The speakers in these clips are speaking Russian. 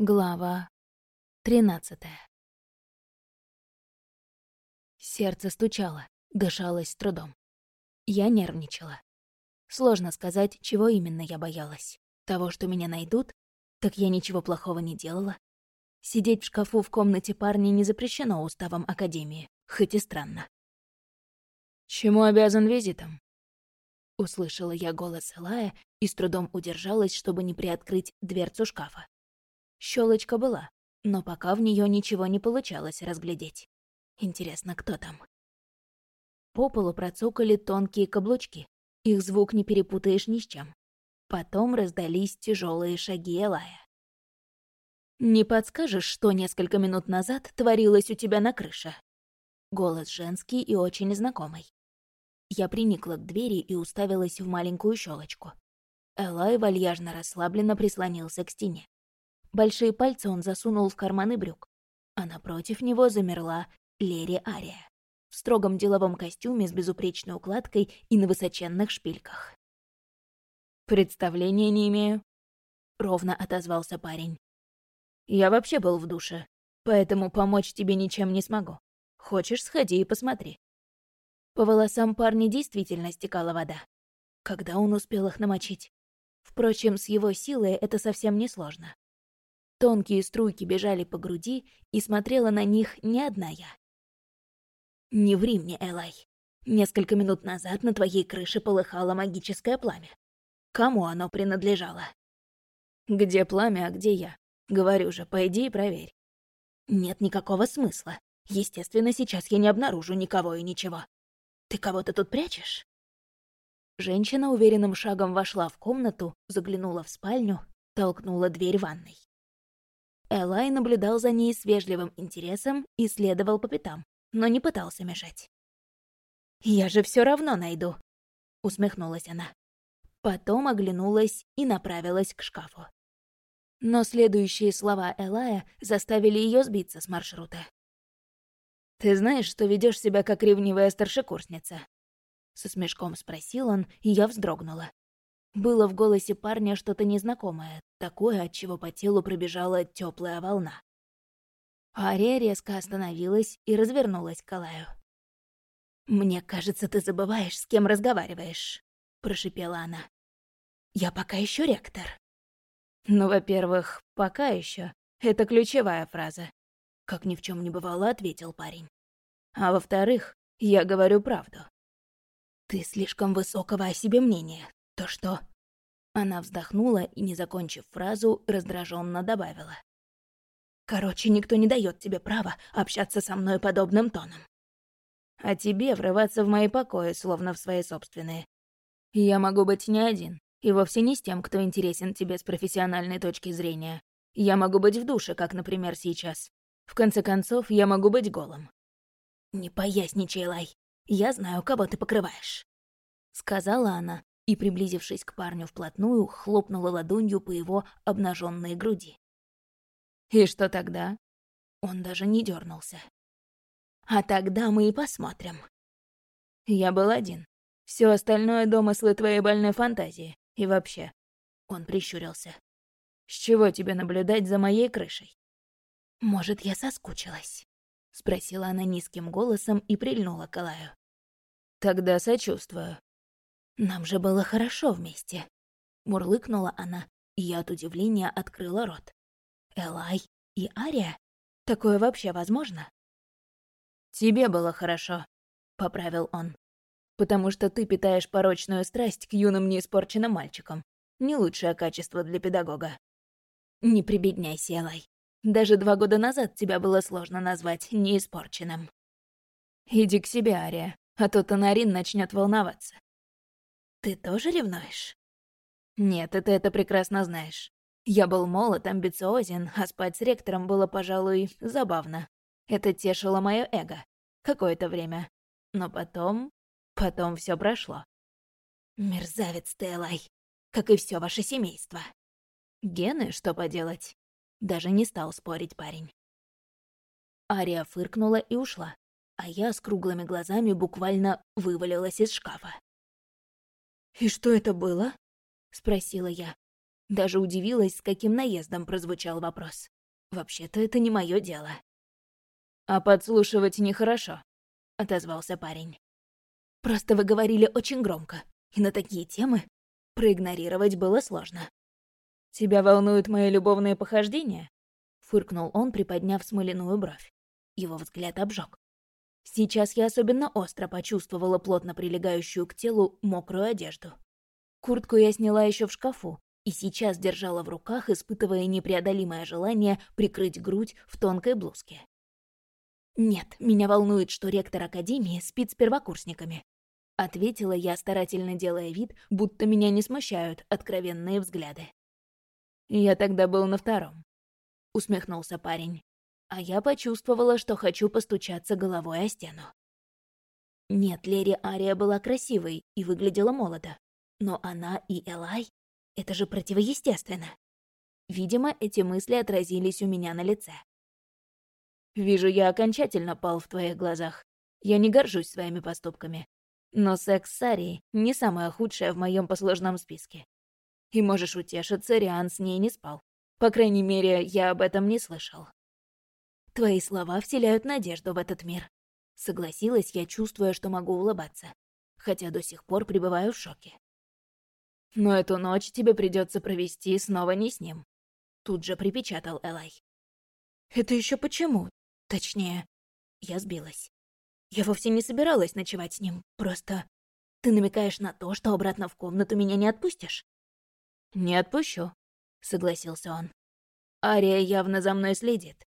Глава тринадцатая. Сердце стучало, дышалось с трудом. Я нервничала. Сложно сказать, чего именно я боялась. Того, что меня найдут? Так я ничего плохого не делала. Сидеть в шкафу в комнате парня не запрещено уставом Академии, хоть и странно. «Чему обязан визитом?» Услышала я голос Элая и с трудом удержалась, чтобы не приоткрыть дверцу шкафа. Щелочка была, но пока в нее ничего не получалось разглядеть. Интересно, кто там? По полу процокали тонкие каблучки. Их звук не перепутаешь ни с чем. Потом раздались тяжелые шаги Элая. «Не подскажешь, что несколько минут назад творилось у тебя на крыше?» Голос женский и очень знакомый. Я приникла к двери и уставилась в маленькую щелочку. Элай вальяжно расслабленно прислонился к стене. Большие пальцы он засунул в карманы брюк, а напротив него замерла Лери Ария в строгом деловом костюме с безупречной укладкой и на высоченных шпильках. «Представления не имею», — ровно отозвался парень. «Я вообще был в душе, поэтому помочь тебе ничем не смогу. Хочешь, сходи и посмотри». По волосам парня действительно стекала вода. Когда он успел их намочить? Впрочем, с его силой это совсем не сложно. Тонкие струйки бежали по груди, и смотрела на них не одна я. «Не ври мне, Элай. Несколько минут назад на твоей крыше полыхало магическое пламя. Кому оно принадлежало?» «Где пламя, а где я? Говорю же, пойди и проверь». «Нет никакого смысла. Естественно, сейчас я не обнаружу никого и ничего. Ты кого-то тут прячешь?» Женщина уверенным шагом вошла в комнату, заглянула в спальню, толкнула дверь ванной. Элай наблюдал за ней с вежливым интересом и следовал по пятам, но не пытался мешать. «Я же все равно найду», — усмехнулась она. Потом оглянулась и направилась к шкафу. Но следующие слова Элая заставили ее сбиться с маршрута. «Ты знаешь, что ведешь себя как ревнивая старшекурсница?» Со смешком спросил он, и я вздрогнула. Было в голосе парня что-то незнакомое, такое, от чего по телу пробежала теплая волна. Ария резко остановилась и развернулась к Алаю. «Мне кажется, ты забываешь, с кем разговариваешь», — прошипела она. «Я пока еще ректор». «Ну, во-первых, пока еще. Это ключевая фраза», — как ни в чем не бывало, ответил парень. «А во-вторых, я говорю правду». «Ты слишком высокого о себе мнения. То что?» Она вздохнула и, не закончив фразу, раздраженно добавила. «Короче, никто не дает тебе права общаться со мной подобным тоном». «А тебе врываться в мои покои, словно в свои собственные. Я могу быть не один, и вовсе не с тем, кто интересен тебе с профессиональной точки зрения. Я могу быть в душе, как, например, сейчас. В конце концов, я могу быть голым». «Не поясничай, Лай. Я знаю, кого ты покрываешь», — сказала она, и, приблизившись к парню вплотную, хлопнула ладонью по его обнаженной груди. «И что тогда?» Он даже не дернулся. «А тогда мы и посмотрим». «Я был один. Все остальное — домыслы твоей больной фантазии. И вообще...» Он прищурился. «С чего тебе наблюдать за моей крышей?» «Может, я соскучилась?» — спросила она низким голосом и прильнула к Алаю. «Тогда сочувствую», нам же было хорошо вместе. Мурлыкнула она, и я от удивления открыла рот. Элай и Ария? Такое вообще возможно? «Тебе было хорошо», — поправил он. «Потому что ты питаешь порочную страсть к юным неиспорченным мальчикам. Не лучшее качество для педагога». «Не прибедняйся, Элай. Даже два года назад тебя было сложно назвать неиспорченным». «Иди к себе, Ария, а то Тонарин начнет волноваться. Ты тоже ревнуешь? Нет, ты это прекрасно знаешь. Я был молод, амбициозен, а спать с ректором было, пожалуй, забавно. Это тешило мое эго. Какое-то время. Но потом... Потом все прошло. Мерзавец ты, Элай. Как и все ваше семейство. Гены, что поделать? Даже не стал спорить парень. Ария фыркнула и ушла, а я с круглыми глазами буквально вывалилась из шкафа. «И что это было?» — спросила я. Даже удивилась, с каким наездом прозвучал вопрос. Вообще-то это не мое дело. «А подслушивать нехорошо», — отозвался парень. «Просто вы говорили очень громко, и на такие темы проигнорировать было сложно». «Тебя волнуют мои любовные похождения?» — фыркнул он, приподняв смоляную бровь. Его взгляд обжег. Сейчас я особенно остро почувствовала плотно прилегающую к телу мокрую одежду. Куртку я сняла еще в шкафу, и сейчас держала в руках, испытывая непреодолимое желание прикрыть грудь в тонкой блузке. «Нет, меня волнует, что ректор Академии спит с первокурсниками», — ответила я, старательно делая вид, будто меня не смущают откровенные взгляды. «Я тогда был на втором», — усмехнулся парень. А я почувствовала, что хочу постучаться головой о стену. Нет, Лери Ария была красивой и выглядела молодо. Но она и Элай это же противоестественно. Видимо, эти мысли отразились у меня на лице. «Вижу, я окончательно пал в твоих глазах. Я не горжусь своими поступками. Но секс с Арией не самое худшее в моем послужном списке. И можешь утешиться, Риан с ней не спал. По крайней мере, я об этом не слышал». «Твои слова вселяют надежду в этот мир», — согласилась я, чувствуя, что могу улыбаться, хотя до сих пор пребываю в шоке. Но эту ночь тебе придется провести снова не с ним. Тут же припечатал Элай. Это еще почему? Точнее, я сбилась. Я вовсе не собиралась ночевать с ним. Просто ты намекаешь на то, что обратно в комнату меня не отпустишь? Не отпущу, согласился он. Ария явно за мной следит.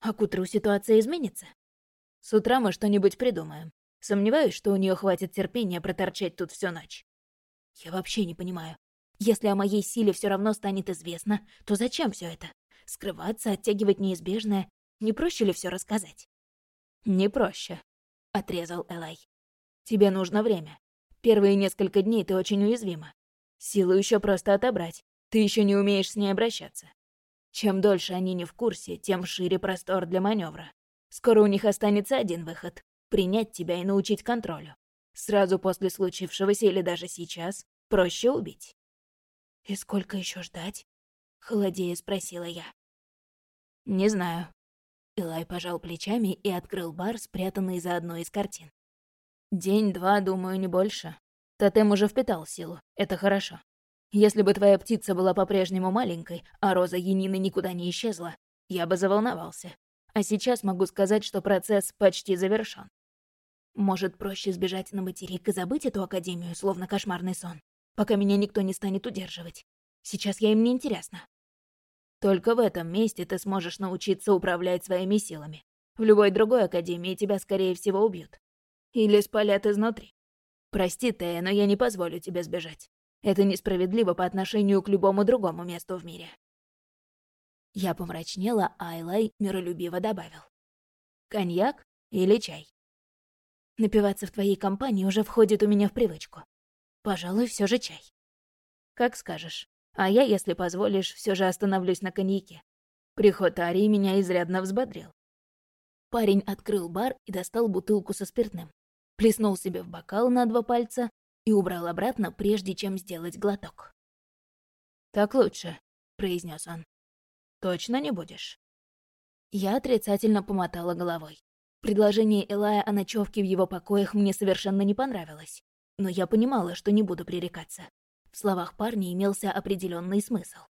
А к утру ситуация изменится? С утра мы что-нибудь придумаем. Сомневаюсь, что у нее хватит терпения проторчать тут всю ночь. Я вообще не понимаю. Если о моей силе все равно станет известно, то зачем все это? Скрываться, оттягивать неизбежное? Не проще ли все рассказать? Не проще, отрезал Элай. Тебе нужно время. Первые несколько дней ты очень уязвима. Силу еще просто отобрать. Ты еще не умеешь с ней обращаться. Чем дольше они не в курсе, тем шире простор для маневра. Скоро у них останется один выход — принять тебя и научить контролю. Сразу после случившегося или даже сейчас проще убить. «И сколько еще ждать?» — холодея спросила я. «Не знаю». Илай пожал плечами и открыл бар, спрятанный за одной из картин. «День-два, думаю, не больше. Тотем уже впитал силу, это хорошо. Если бы твоя птица была по-прежнему маленькой, а роза Янины никуда не исчезла, я бы заволновался. А сейчас могу сказать, что процесс почти завершён. Может, проще сбежать на материк и забыть эту академию, словно кошмарный сон, пока меня никто не станет удерживать. Сейчас я им не интересна. Только в этом месте ты сможешь научиться управлять своими силами. В любой другой академии тебя, скорее всего, убьют. Или спалят изнутри. Прости, Тея, но я не позволю тебе сбежать. Это несправедливо по отношению к любому другому месту в мире. Я помрачнела, а Айлай миролюбиво добавил. «Коньяк или чай?» Напиваться в твоей компании уже входит у меня в привычку. Пожалуй, все же чай. Как скажешь. А я, если позволишь, все же остановлюсь на коньяке. Приход Арии меня изрядно взбодрил. Парень открыл бар и достал бутылку со спиртным. Плеснул себе в бокал на два пальца и убрал обратно, прежде чем сделать глоток. «Так лучше», — произнес он. «Точно не будешь?» Я отрицательно помотала головой. Предложение Элая о ночевке в его покоях мне совершенно не понравилось, но я понимала, что не буду пререкаться. В словах парня имелся определенный смысл.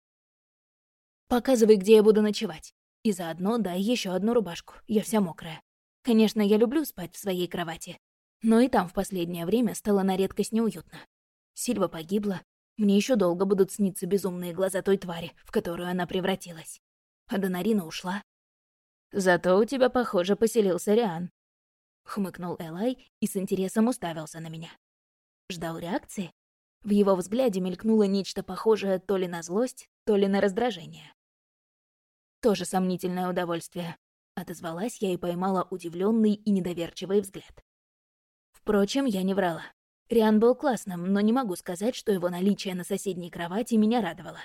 «Показывай, где я буду ночевать. И заодно дай еще одну рубашку, я вся мокрая. Конечно, я люблю спать в своей кровати, но и там в последнее время стало на редкость неуютно. Сильва погибла, мне еще долго будут сниться безумные глаза той твари, в которую она превратилась. А Донарина ушла, Зато у тебя, похоже, поселился Риан. Хмыкнул Элай и с интересом уставился на меня. Ждал реакции? В его взгляде мелькнуло нечто похожее то ли на злость, то ли на раздражение. Тоже сомнительное удовольствие. Отозвалась я и поймала удивленный и недоверчивый взгляд. Впрочем, я не врала. Риан был классным, но не могу сказать, что его наличие на соседней кровати меня радовало.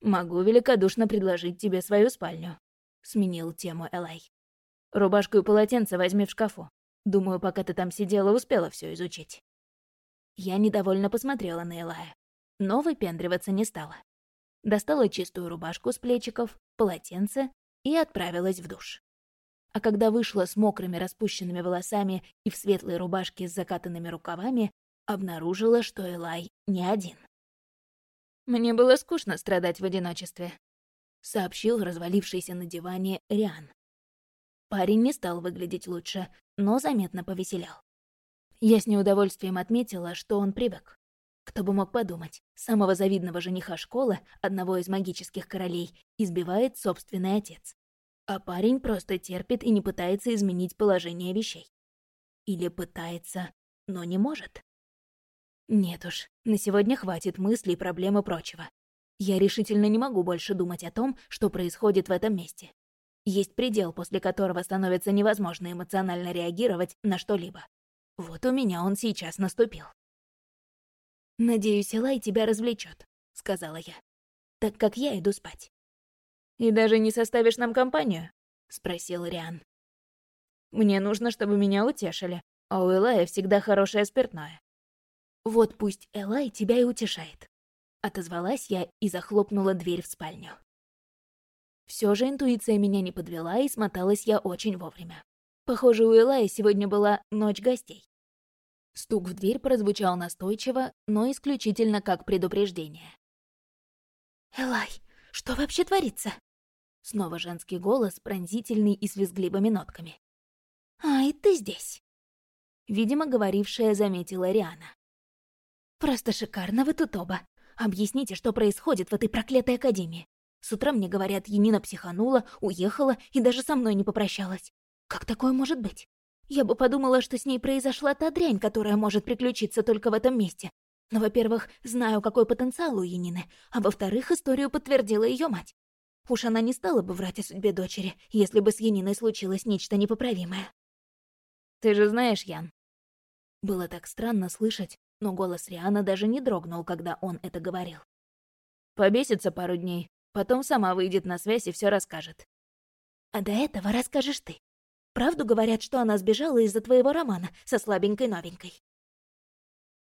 «Могу великодушно предложить тебе свою спальню», сменил тему Элай. «Рубашку и полотенце возьми в шкафу. Думаю, пока ты там сидела, успела все изучить». Я недовольно посмотрела на Элая, но выпендриваться не стала. достала чистую рубашку с плечиков, полотенце и отправилась в душ. А когда вышла с мокрыми распущенными волосами и в светлой рубашке с закатанными рукавами, обнаружила, что Элай не один. «Мне было скучно страдать в одиночестве», — сообщил развалившийся на диване Риан. Парень не стал выглядеть лучше, но заметно повеселял. Я с неудовольствием отметила, что он привык. Кто бы мог подумать, самого завидного жениха школы, одного из магических королей, избивает собственный отец. А парень просто терпит и не пытается изменить положение вещей. Или пытается, но не может. Нет уж, на сегодня хватит мыслей, проблем и прочего. Я решительно не могу больше думать о том, что происходит в этом месте. Есть предел, после которого становится невозможно эмоционально реагировать на что-либо. Вот у меня он сейчас наступил. «Надеюсь, Элай тебя развлечет, сказала я, «так как я иду спать». «И даже не составишь нам компанию?» — спросил Риан. «Мне нужно, чтобы меня утешили, а у Элая всегда хорошее спиртное». «Вот пусть Элай тебя и утешает», — отозвалась я и захлопнула дверь в спальню. Все же интуиция меня не подвела, и смоталась я очень вовремя. Похоже, у Элая сегодня была ночь гостей. Стук в дверь прозвучал настойчиво, но исключительно как предупреждение. «Элай, что вообще творится?» Снова женский голос, пронзительный и с визгливыми нотками. «Ай, ты здесь!» Видимо, говорившая заметила Риана. «Просто шикарно вы тут оба. Объясните, что происходит в этой проклятой академии. С утра мне говорят, Енина психанула, уехала и даже со мной не попрощалась. Как такое может быть? Я бы подумала, что с ней произошла та дрянь, которая может приключиться только в этом месте. Но, во-первых, знаю, какой потенциал у Янины, а во-вторых, историю подтвердила ее мать. Уж она не стала бы врать о судьбе дочери, если бы с Яниной случилось нечто непоправимое. «Ты же знаешь, Ян». Было так странно слышать, но голос Риана даже не дрогнул, когда он это говорил. «Побесится пару дней, Потом сама выйдет на связь и все расскажет. А до этого расскажешь ты. Правду говорят, что она сбежала из-за твоего романа со слабенькой новенькой.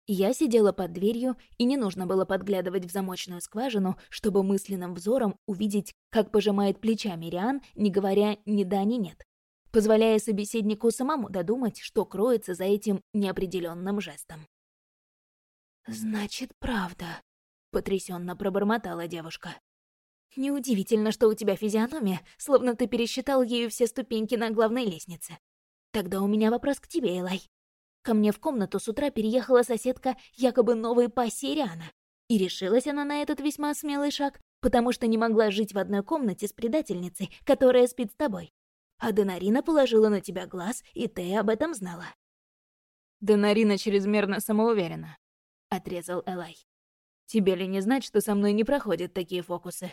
Я сидела под дверью, и не нужно было подглядывать в замочную скважину, чтобы мысленным взором увидеть, как пожимает плечами Риан, не говоря ни да, ни нет, позволяя собеседнику самому додумать, что кроется за этим неопределенным жестом. «Значит, правда», — потрясенно пробормотала девушка. Неудивительно, что у тебя физиономия, словно ты пересчитал ею все ступеньки на главной лестнице. Тогда у меня вопрос к тебе, Элай. Ко мне в комнату с утра переехала соседка якобы новой пассии Риана. И решилась она на этот весьма смелый шаг, потому что не могла жить в одной комнате с предательницей, которая спит с тобой. А Донарина положила на тебя глаз, и ты об этом знала. Донарина чрезмерно самоуверена, — отрезал Элай. Тебе ли не знать, что со мной не проходят такие фокусы?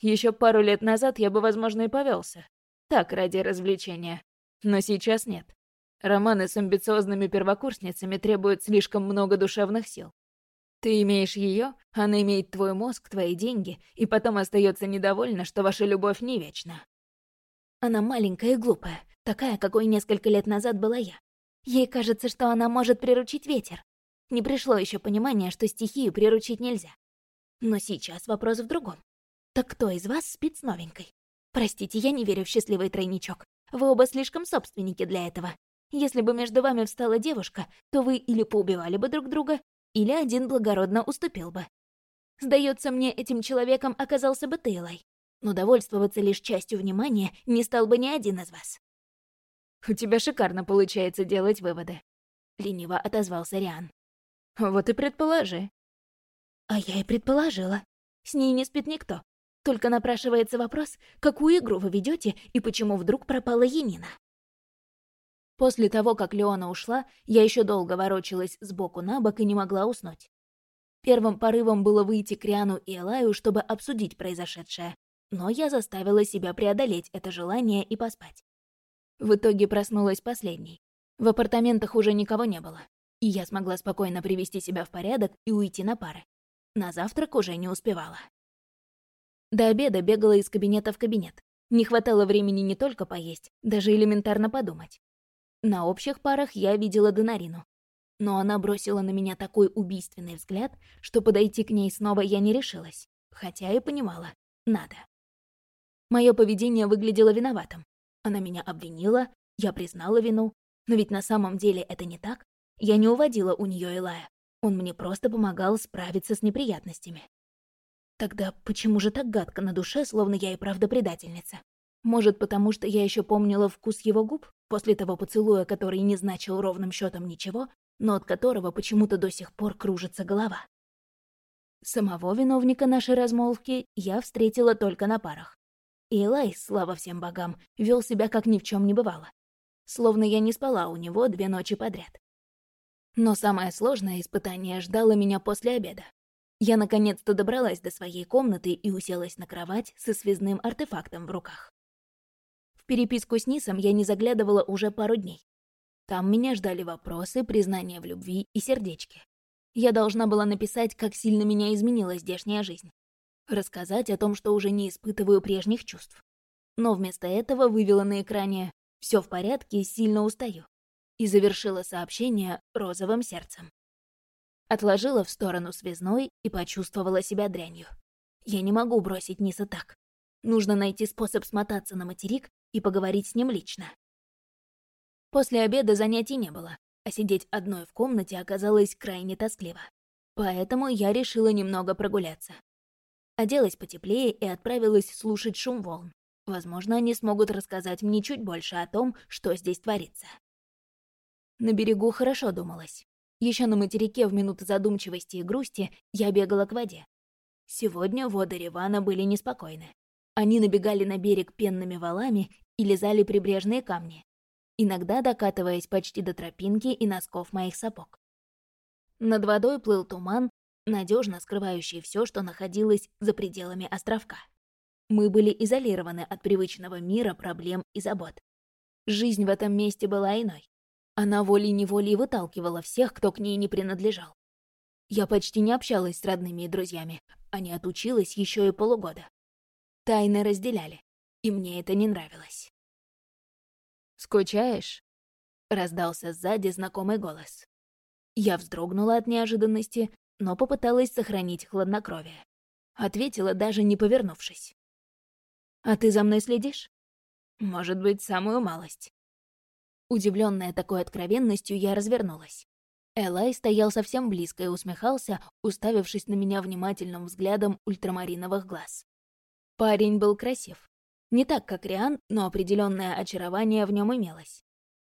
Еще пару лет назад я бы, возможно, и повелся. Так, ради развлечения. Но сейчас нет. Романы с амбициозными первокурсницами требуют слишком много душевных сил. Ты имеешь ее, она имеет твой мозг, твои деньги, и потом остается недовольна, что ваша любовь не вечна. Она маленькая и глупая, такая, какой несколько лет назад была я. Ей кажется, что она может приручить ветер. Не пришло еще понимание, что стихию приручить нельзя. Но сейчас вопрос в другом. Так кто из вас спит с новенькой? Простите, я не верю в счастливый тройничок. Вы оба слишком собственники для этого. Если бы между вами встала девушка, то вы или поубивали бы друг друга, или один благородно уступил бы. Сдается мне, этим человеком оказался бы Тейлой. Но довольствоваться лишь частью внимания не стал бы ни один из вас. «У тебя шикарно получается делать выводы», — лениво отозвался Риан. «Вот и предположи». А я и предположила. С ней не спит никто. Только напрашивается вопрос, какую игру вы ведете и почему вдруг пропала Енина. После того, как Леона ушла, я еще долго ворочалась сбоку на бок и не могла уснуть. Первым порывом было выйти к Риану и Элаю, чтобы обсудить произошедшее, но я заставила себя преодолеть это желание и поспать. В итоге проснулась последней. В апартаментах уже никого не было, и я смогла спокойно привести себя в порядок и уйти на пары. На завтрак уже не успевала. До обеда бегала из кабинета в кабинет. Не хватало времени не только поесть, даже элементарно подумать. На общих парах я видела Донарину. Но она бросила на меня такой убийственный взгляд, что подойти к ней снова я не решилась. хотя и понимала — надо. Мое поведение выглядело виноватым. Она меня обвинила, я признала вину, но ведь на самом деле это не так. Я не уводила у нее Элая. Он мне просто помогал справиться с неприятностями. Тогда почему же так гадко на душе, словно я и правда предательница? Может, потому что я еще помнила вкус его губ после того поцелуя, который не значил ровным счетом ничего, но от которого почему-то до сих пор кружится голова. Самого виновника нашей размолвки я встретила только на парах. И Элай, слава всем богам, вел себя как ни в чем не бывало. Словно я не спала у него две ночи подряд. Но самое сложное испытание ждало меня после обеда. Я наконец-то добралась до своей комнаты и уселась на кровать со связным артефактом в руках. В переписку с Нисом я не заглядывала уже пару дней. Там меня ждали вопросы, признания в любви и сердечки. Я должна была написать, как сильно меня изменила здешняя жизнь. Рассказать о том, что уже не испытываю прежних чувств. Но вместо этого вывела на экране «Все в порядке, сильно устаю» и завершила сообщение розовым сердцем. Отложила в сторону связной и почувствовала себя дрянью. Я не могу бросить Ниса так. Нужно найти способ смотаться на материк и поговорить с ним лично. После обеда занятий не было, а сидеть одной в комнате оказалось крайне тоскливо. Поэтому я решила немного прогуляться. Оделась потеплее и отправилась слушать шум волн. Возможно, они смогут рассказать мне чуть больше о том, что здесь творится. На берегу хорошо думалось. Еще на материке в минуты задумчивости и грусти я бегала к воде. Сегодня воды Ривана были неспокойны. Они набегали на берег пенными валами и лизали прибрежные камни, иногда докатываясь почти до тропинки и носков моих сапог. Над водой плыл туман, надежно скрывающий все, что находилось за пределами островка. Мы были изолированы от привычного мира, проблем и забот. Жизнь в этом месте была иной. Она волей-неволей выталкивала всех, кто к ней не принадлежал. Я почти не общалась с родными и друзьями, а не отучилась еще и полугода. Тайны разделяли, и мне это не нравилось. «Скучаешь?» — раздался сзади знакомый голос. Я вздрогнула от неожиданности, но попыталась сохранить хладнокровие. Ответила, даже не повернувшись. «А ты за мной следишь?» «Может быть, самую малость». Удивленная такой откровенностью, я развернулась. Элай стоял совсем близко и усмехался, уставившись на меня внимательным взглядом ультрамариновых глаз. Парень был красив. Не так, как Риан, но определенное очарование в нем имелось.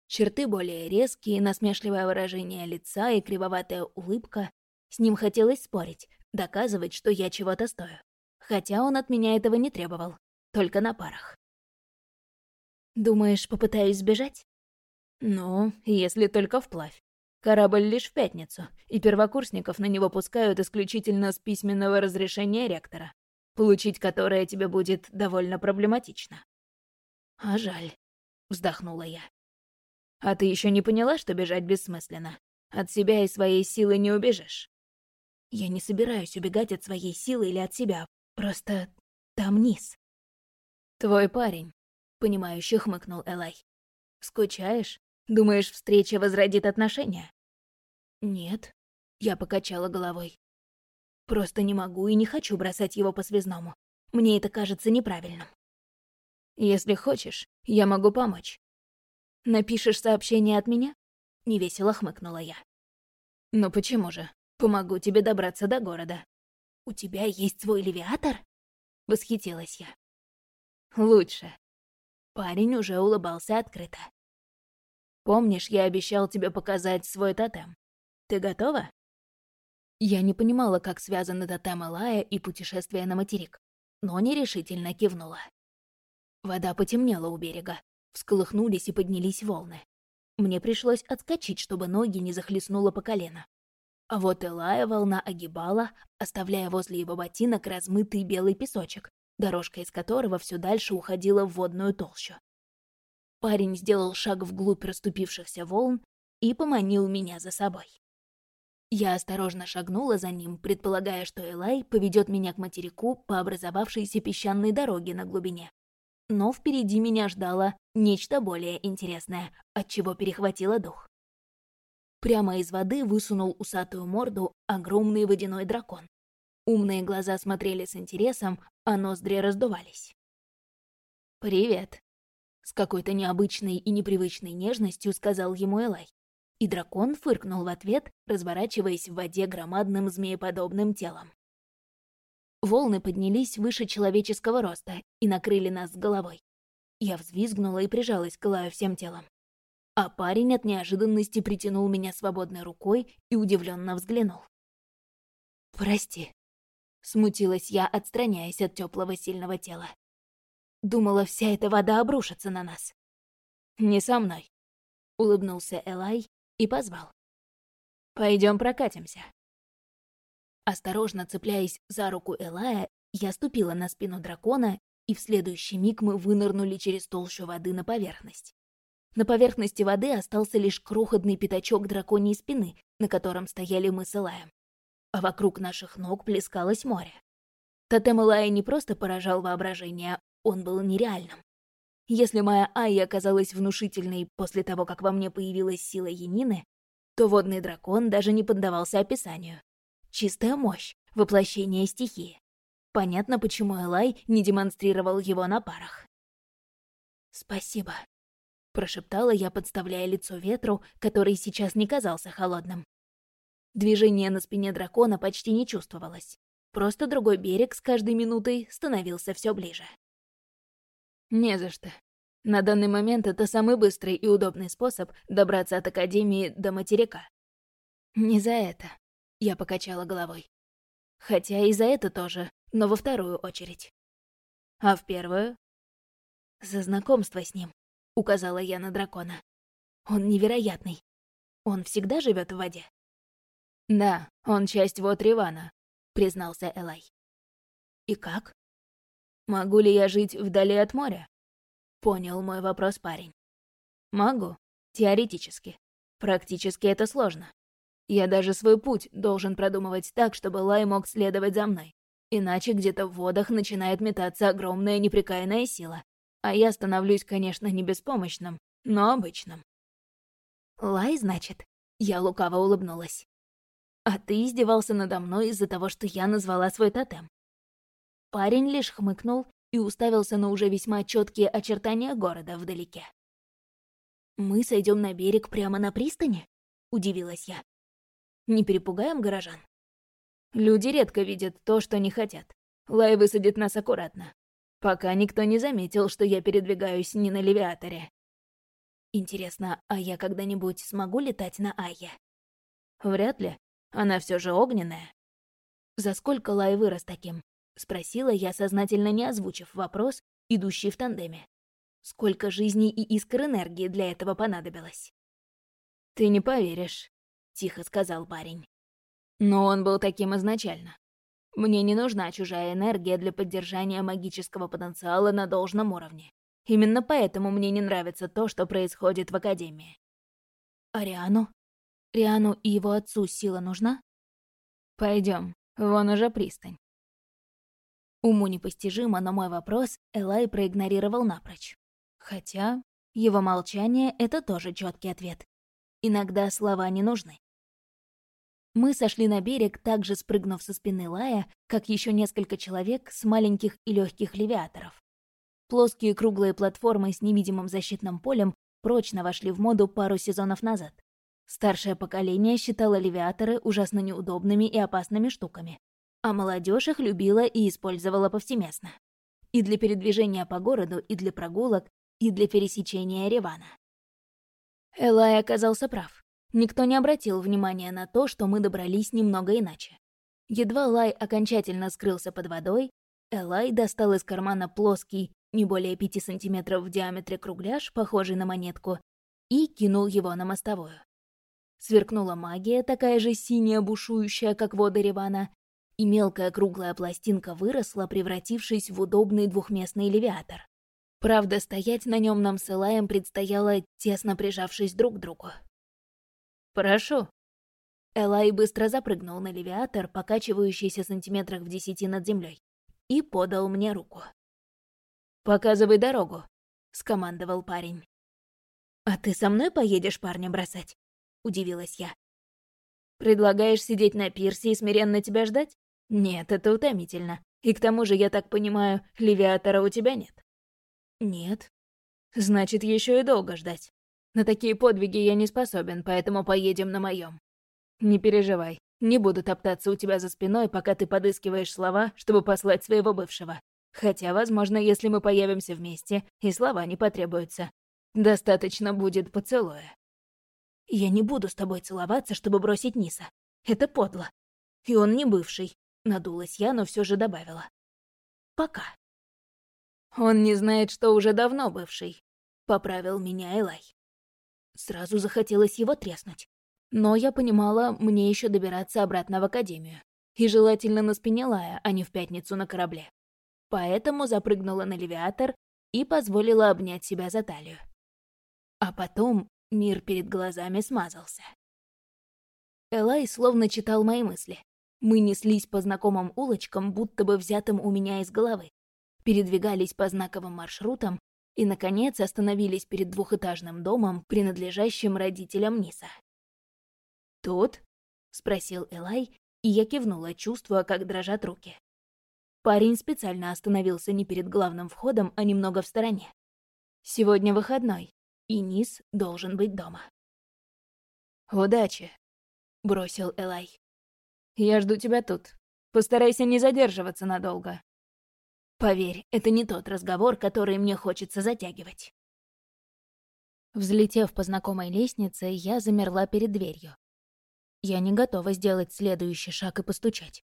Черты более резкие, насмешливое выражение лица и кривоватая улыбка. С ним хотелось спорить, доказывать, что я чего-то стою. Хотя он от меня этого не требовал, только на парах. «Думаешь, попытаюсь сбежать?» «Ну, если только вплавь. Корабль лишь в пятницу, и первокурсников на него пускают исключительно с письменного разрешения ректора получить которое тебе будет довольно проблематично. А жаль, вздохнула я. А ты еще не поняла, что бежать бессмысленно? От себя и своей силы не убежишь. Я не собираюсь убегать от своей силы или от себя, просто там низ. Твой парень, понимающе хмыкнул Элай. Скучаешь? Думаешь, встреча возродит отношения? Нет, я покачала головой. Просто не могу и не хочу бросать его по связному. Мне это кажется неправильным. Если хочешь, я могу помочь. Напишешь сообщение от меня? Невесело хмыкнула я. Ну почему же? Помогу тебе добраться до города. У тебя есть свой левиатор? Восхитилась я. Лучше. Парень уже улыбался открыто. Помнишь, я обещал тебе показать свой тотем? Ты готова? Я не понимала, как связаны тотем Элая и путешествие на материк, но нерешительно кивнула. Вода потемнела у берега, всколыхнулись и поднялись волны. Мне пришлось отскочить, чтобы ноги не захлестнуло по колено. А вот Элая волна огибала, оставляя возле его ботинок размытый белый песочек, дорожка из которого все дальше уходила в водную толщу. Парень сделал шаг вглубь расступившихся волн и поманил меня за собой. Я осторожно шагнула за ним, предполагая, что Элай поведет меня к материку по образовавшейся песчаной дороге на глубине. Но впереди меня ждало нечто более интересное, от чего перехватило дух. Прямо из воды высунул усатую морду огромный водяной дракон. Умные глаза смотрели с интересом, а ноздри раздувались. «Привет», — с какой-то необычной и непривычной нежностью сказал ему Элай. И дракон фыркнул в ответ, разворачиваясь в воде громадным змееподобным телом. Волны поднялись выше человеческого роста и накрыли нас с головой. Я взвизгнула и прижалась к Элаю всем телом. А парень от неожиданности притянул меня свободной рукой и удивленно взглянул. «Прости», — смутилась я, отстраняясь от теплого сильного тела. Думала, вся эта вода обрушится на нас. «Не со мной», — улыбнулся Элай и позвал. Пойдем прокатимся». Осторожно цепляясь за руку Элая, я ступила на спину дракона, и в следующий миг мы вынырнули через толщу воды на поверхность. На поверхности воды остался лишь крохотный пятачок драконьей спины, на котором стояли мы с Элаем. А вокруг наших ног плескалось море. Тотем Элая не просто поражал воображение, он был нереальным. Если моя Айя оказалась внушительной после того, как во мне появилась сила Янины, то водный дракон даже не поддавался описанию. Чистая мощь, воплощение стихии. Понятно, почему Элай не демонстрировал его на парах. «Спасибо», — прошептала я, подставляя лицо ветру, который сейчас не казался холодным. Движение на спине дракона почти не чувствовалось. Просто другой берег с каждой минутой становился все ближе. «Не за что. На данный момент это самый быстрый и удобный способ добраться от Академии до материка». «Не за это», — я покачала головой. «Хотя и за это тоже, но во вторую очередь». «А в первую?» «За знакомство с ним», — указала я на дракона. «Он невероятный. Он всегда живет в воде?» «Да, он часть вот Ривана», — признался Элай. «И как?» Могу ли я жить вдали от моря? Понял мой вопрос парень. Могу. Теоретически. Практически это сложно. Я даже свой путь должен продумывать так, чтобы Лай мог следовать за мной. Иначе где-то в водах начинает метаться огромная непрекаянная сила. А я становлюсь, конечно, не беспомощным, но обычным. «Лай, значит?» Я лукаво улыбнулась. «А ты издевался надо мной из-за того, что я назвала свой тотем. Парень лишь хмыкнул и уставился на уже весьма четкие очертания города вдалеке. «Мы сойдем на берег прямо на пристани?» — удивилась я. «Не перепугаем горожан?» «Люди редко видят то, что не хотят. Лай высадит нас аккуратно. Пока никто не заметил, что я передвигаюсь не на Левиаторе. Интересно, а я когда-нибудь смогу летать на Айе? Вряд ли. Она все же огненная. За сколько Лай вырос таким? — спросила я, сознательно не озвучив вопрос, идущий в тандеме. Сколько жизней и искр энергии для этого понадобилось? «Ты не поверишь», — тихо сказал парень. «Но он был таким изначально. Мне не нужна чужая энергия для поддержания магического потенциала на должном уровне. Именно поэтому мне не нравится то, что происходит в Академии». «А Риану? Риану и его отцу сила нужна?» Пойдем, вон уже пристань. Уму непостижимо, но мой вопрос Элай проигнорировал напрочь. Хотя его молчание — это тоже четкий ответ. Иногда слова не нужны. Мы сошли на берег, также спрыгнув со спины Лая, как еще несколько человек с маленьких и легких левиаторов. Плоские круглые платформы с невидимым защитным полем прочно вошли в моду пару сезонов назад. Старшее поколение считало левиаторы ужасно неудобными и опасными штуками а молодежь их любила и использовала повсеместно. И для передвижения по городу, и для прогулок, и для пересечения Ревана. Элай оказался прав. Никто не обратил внимания на то, что мы добрались немного иначе. Едва Лай окончательно скрылся под водой, Элай достал из кармана плоский, не более пяти сантиметров в диаметре кругляш, похожий на монетку, и кинул его на мостовую. Сверкнула магия, такая же синяя, бушующая, как воды Ревана, и мелкая круглая пластинка выросла, превратившись в удобный двухместный левиатор. Правда, стоять на нем нам с Элаем предстояло, тесно прижавшись друг к другу. «Прошу». Элай быстро запрыгнул на левиатор, покачивающийся сантиметрах в десяти над землей, и подал мне руку. «Показывай дорогу», — скомандовал парень. «А ты со мной поедешь парня бросать?» — удивилась я. «Предлагаешь сидеть на пирсе и смиренно тебя ждать?» Нет, это утомительно. И к тому же, я так понимаю, Левиатора у тебя нет? Нет. Значит, еще и долго ждать. На такие подвиги я не способен, поэтому поедем на моем. Не переживай, не буду топтаться у тебя за спиной, пока ты подыскиваешь слова, чтобы послать своего бывшего. Хотя, возможно, если мы появимся вместе, и слова не потребуются. Достаточно будет поцелуя. Я не буду с тобой целоваться, чтобы бросить Ниса. Это подло. И он не бывший. Надулась я, но все же добавила. Пока. Он не знает, что уже давно бывший. Поправил меня Элай. Сразу захотелось его треснуть. Но я понимала, мне еще добираться обратно в академию. И желательно на спине Лая, а не в пятницу на корабле. Поэтому запрыгнула на левиатор и позволила обнять себя за талию. А потом мир перед глазами смазался. Элай словно читал мои мысли. Мы неслись по знакомым улочкам, будто бы взятым у меня из головы. Передвигались по знаковым маршрутам и, наконец, остановились перед двухэтажным домом, принадлежащим родителям Ниса. «Тут?» — спросил Элай, и я кивнула, чувствуя, как дрожат руки. Парень специально остановился не перед главным входом, а немного в стороне. Сегодня выходной, и Низ должен быть дома. «Удачи», — бросил Элай. «Я жду тебя тут. Постарайся не задерживаться надолго». Поверь, это не тот разговор, который мне хочется затягивать. Взлетев по знакомой лестнице, я замерла перед дверью. Я не готова сделать следующий шаг и постучать.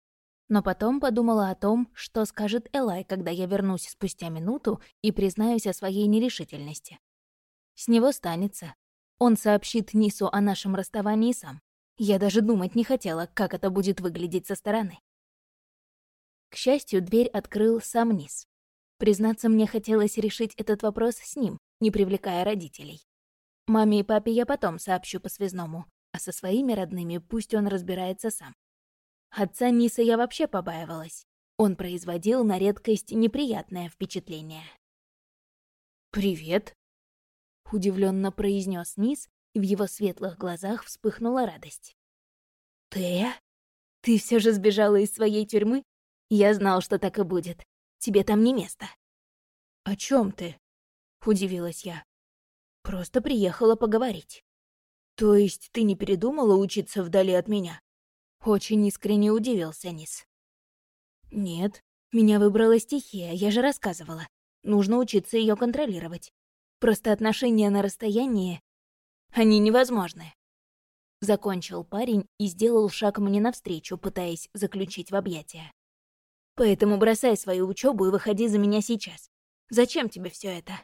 Но потом подумала о том, что скажет Элай, когда я вернусь спустя минуту и признаюсь о своей нерешительности. С него станется. Он сообщит Нису о нашем расставании сам. Я даже думать не хотела, как это будет выглядеть со стороны. К счастью, дверь открыл сам Нис. Признаться, мне хотелось решить этот вопрос с ним, не привлекая родителей. Маме и папе я потом сообщу по связному, а со своими родными пусть он разбирается сам. Отца Ниса я вообще побаивалась. Он производил на редкость неприятное впечатление. «Привет», — удивленно произнес Нис, и в его светлых глазах вспыхнула радость. «Ты? Ты все же сбежала из своей тюрьмы? Я знал, что так и будет. Тебе там не место». «О чем ты?» — удивилась я. «Просто приехала поговорить». «То есть ты не передумала учиться вдали от меня?» Очень искренне удивился Низ. «Нет, меня выбрала стихия, я же рассказывала. Нужно учиться ее контролировать. Просто отношения на расстоянии... Они невозможны». Закончил парень и сделал шаг мне навстречу, пытаясь заключить в объятия. «Поэтому бросай свою учебу и выходи за меня сейчас. Зачем тебе все это?»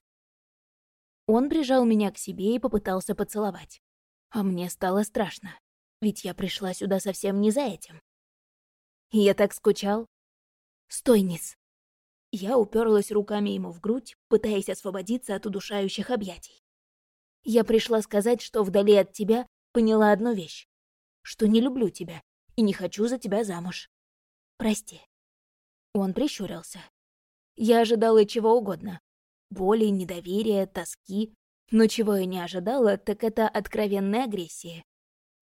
Он прижал меня к себе и попытался поцеловать. А мне стало страшно, ведь я пришла сюда совсем не за этим. Я так скучал. Стой, Низ. Я уперлась руками ему в грудь, пытаясь освободиться от удушающих объятий. Я пришла сказать, что вдали от тебя поняла одну вещь. Что не люблю тебя и не хочу за тебя замуж. Прости. Он прищурился. Я ожидала чего угодно. Боли, недоверия, тоски, но чего я не ожидала, так это откровенной агрессии.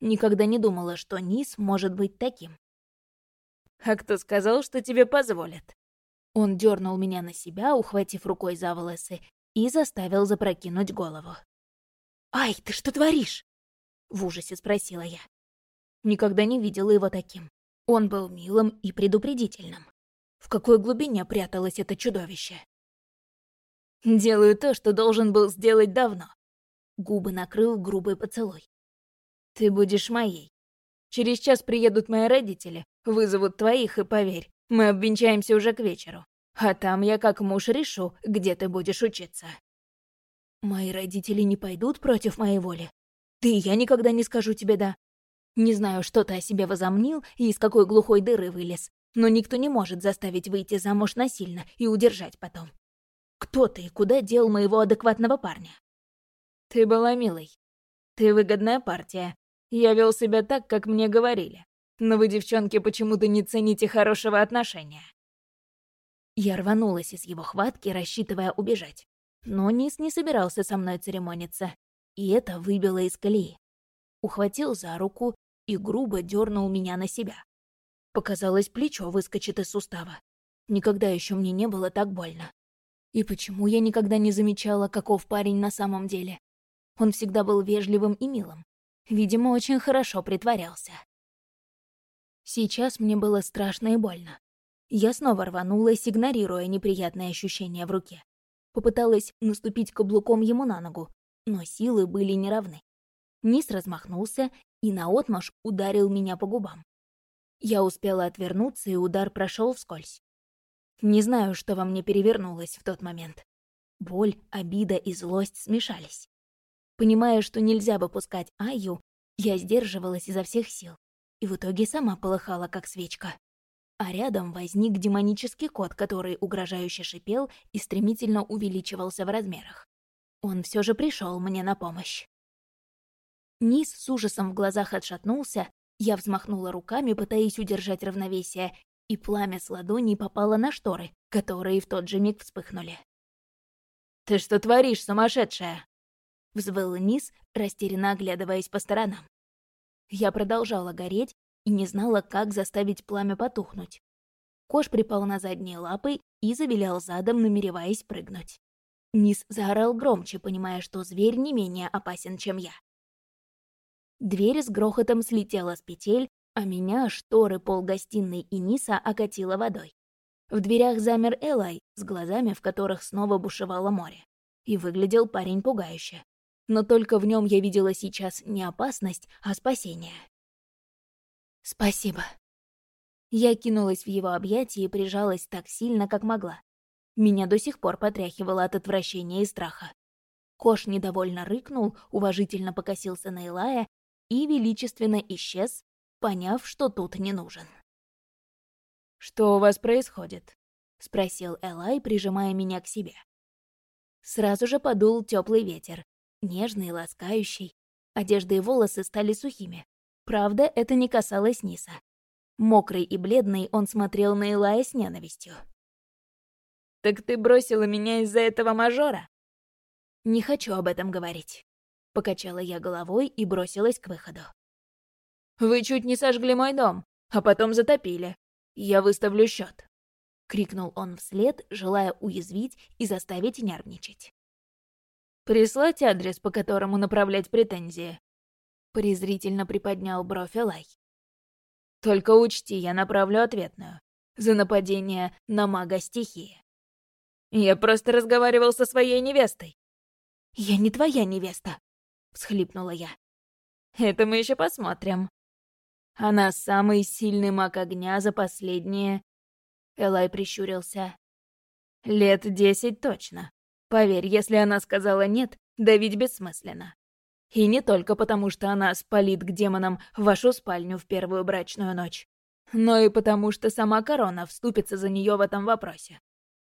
Никогда не думала, что низ может быть таким. «А кто сказал, что тебе позволят?» Он дернул меня на себя, ухватив рукой за волосы, и заставил запрокинуть голову. «Ай, ты что творишь?» — в ужасе спросила я. Никогда не видела его таким. Он был милым и предупредительным. В какой глубине пряталось это чудовище? Делаю то, что должен был сделать давно. Губы накрыл грубый поцелуй. Ты будешь моей. Через час приедут мои родители, вызовут твоих, и поверь, мы обвенчаемся уже к вечеру. А там я как муж решу, где ты будешь учиться. Мои родители не пойдут против моей воли. Ты и я никогда не скажу тебе «да». Не знаю, что ты о себе возомнил и из какой глухой дыры вылез, но никто не может заставить выйти замуж насильно и удержать потом. Кто ты и куда дел моего адекватного парня? Ты была милой. Ты выгодная партия. Я вел себя так, как мне говорили. Но вы, девчонки, почему-то не цените хорошего отношения. Я рванулась из его хватки, рассчитывая убежать. Но Низ не собирался со мной церемониться, и это выбило из колеи. Ухватил за руку и грубо дернул меня на себя. Показалось, плечо выскочит из сустава. Никогда еще мне не было так больно. И почему я никогда не замечала, каков парень на самом деле? Он всегда был вежливым и милым. Видимо, очень хорошо притворялся. Сейчас мне было страшно и больно. Я снова рванулась, игнорируя неприятные ощущения в руке. Попыталась наступить каблуком ему на ногу, но силы были неравны. Низ размахнулся и наотмашь ударил меня по губам. Я успела отвернуться, и удар прошел вскользь. Не знаю, что во мне перевернулось в тот момент. Боль, обида и злость смешались. Понимая, что нельзя бы пускать Аю, я сдерживалась изо всех сил и в итоге сама полыхала, как свечка. А рядом возник демонический кот, который угрожающе шипел и стремительно увеличивался в размерах. Он все же пришел мне на помощь. Низ с ужасом в глазах отшатнулся, я взмахнула руками, пытаясь удержать равновесие, и пламя с ладоней попало на шторы, которые в тот же миг вспыхнули. «Ты что творишь, сумасшедшая?» — взвыл Низ, растерянно оглядываясь по сторонам. Я продолжала гореть и не знала, как заставить пламя потухнуть. Кош припал на задние лапы и завилял задом, намереваясь прыгнуть. Низ заорал громче, понимая, что зверь не менее опасен, чем я. Дверь с грохотом слетела с петель, а меня, шторы, пол гостиной и Ниса окатило водой. В дверях замер Элай, с глазами, в которых снова бушевало море. И выглядел парень пугающе но только в нем я видела сейчас не опасность, а спасение. «Спасибо». Я кинулась в его объятия и прижалась так сильно, как могла. Меня до сих пор потряхивало от отвращения и страха. Кош недовольно рыкнул, уважительно покосился на Илая и величественно исчез, поняв, что тут не нужен. «Что у вас происходит?» — спросил Элай, прижимая меня к себе. Сразу же подул теплый ветер, Нежный, ласкающий. Одежда и волосы стали сухими. Правда, это не касалось Ниса. Мокрый и бледный, он смотрел на Илая с ненавистью. «Так ты бросила меня из-за этого мажора?» «Не хочу об этом говорить». Покачала я головой и бросилась к выходу. «Вы чуть не сожгли мой дом, а потом затопили. Я выставлю счет. крикнул он вслед, желая уязвить и заставить нервничать. Прислать адрес, по которому направлять претензии. Презрительно приподнял бровь Элай. Только учти, я направлю ответную. За нападение на мага стихии. Я просто разговаривал со своей невестой. «Я не твоя невеста», — всхлипнула я. «Это мы еще посмотрим». Она самый сильный маг огня за последние... Элай прищурился. Лет десять точно. Поверь, если она сказала «нет», давить бессмысленно. И не только потому, что она спалит к демонам вашу спальню в первую брачную ночь, но и потому, что сама корона вступится за нее в этом вопросе.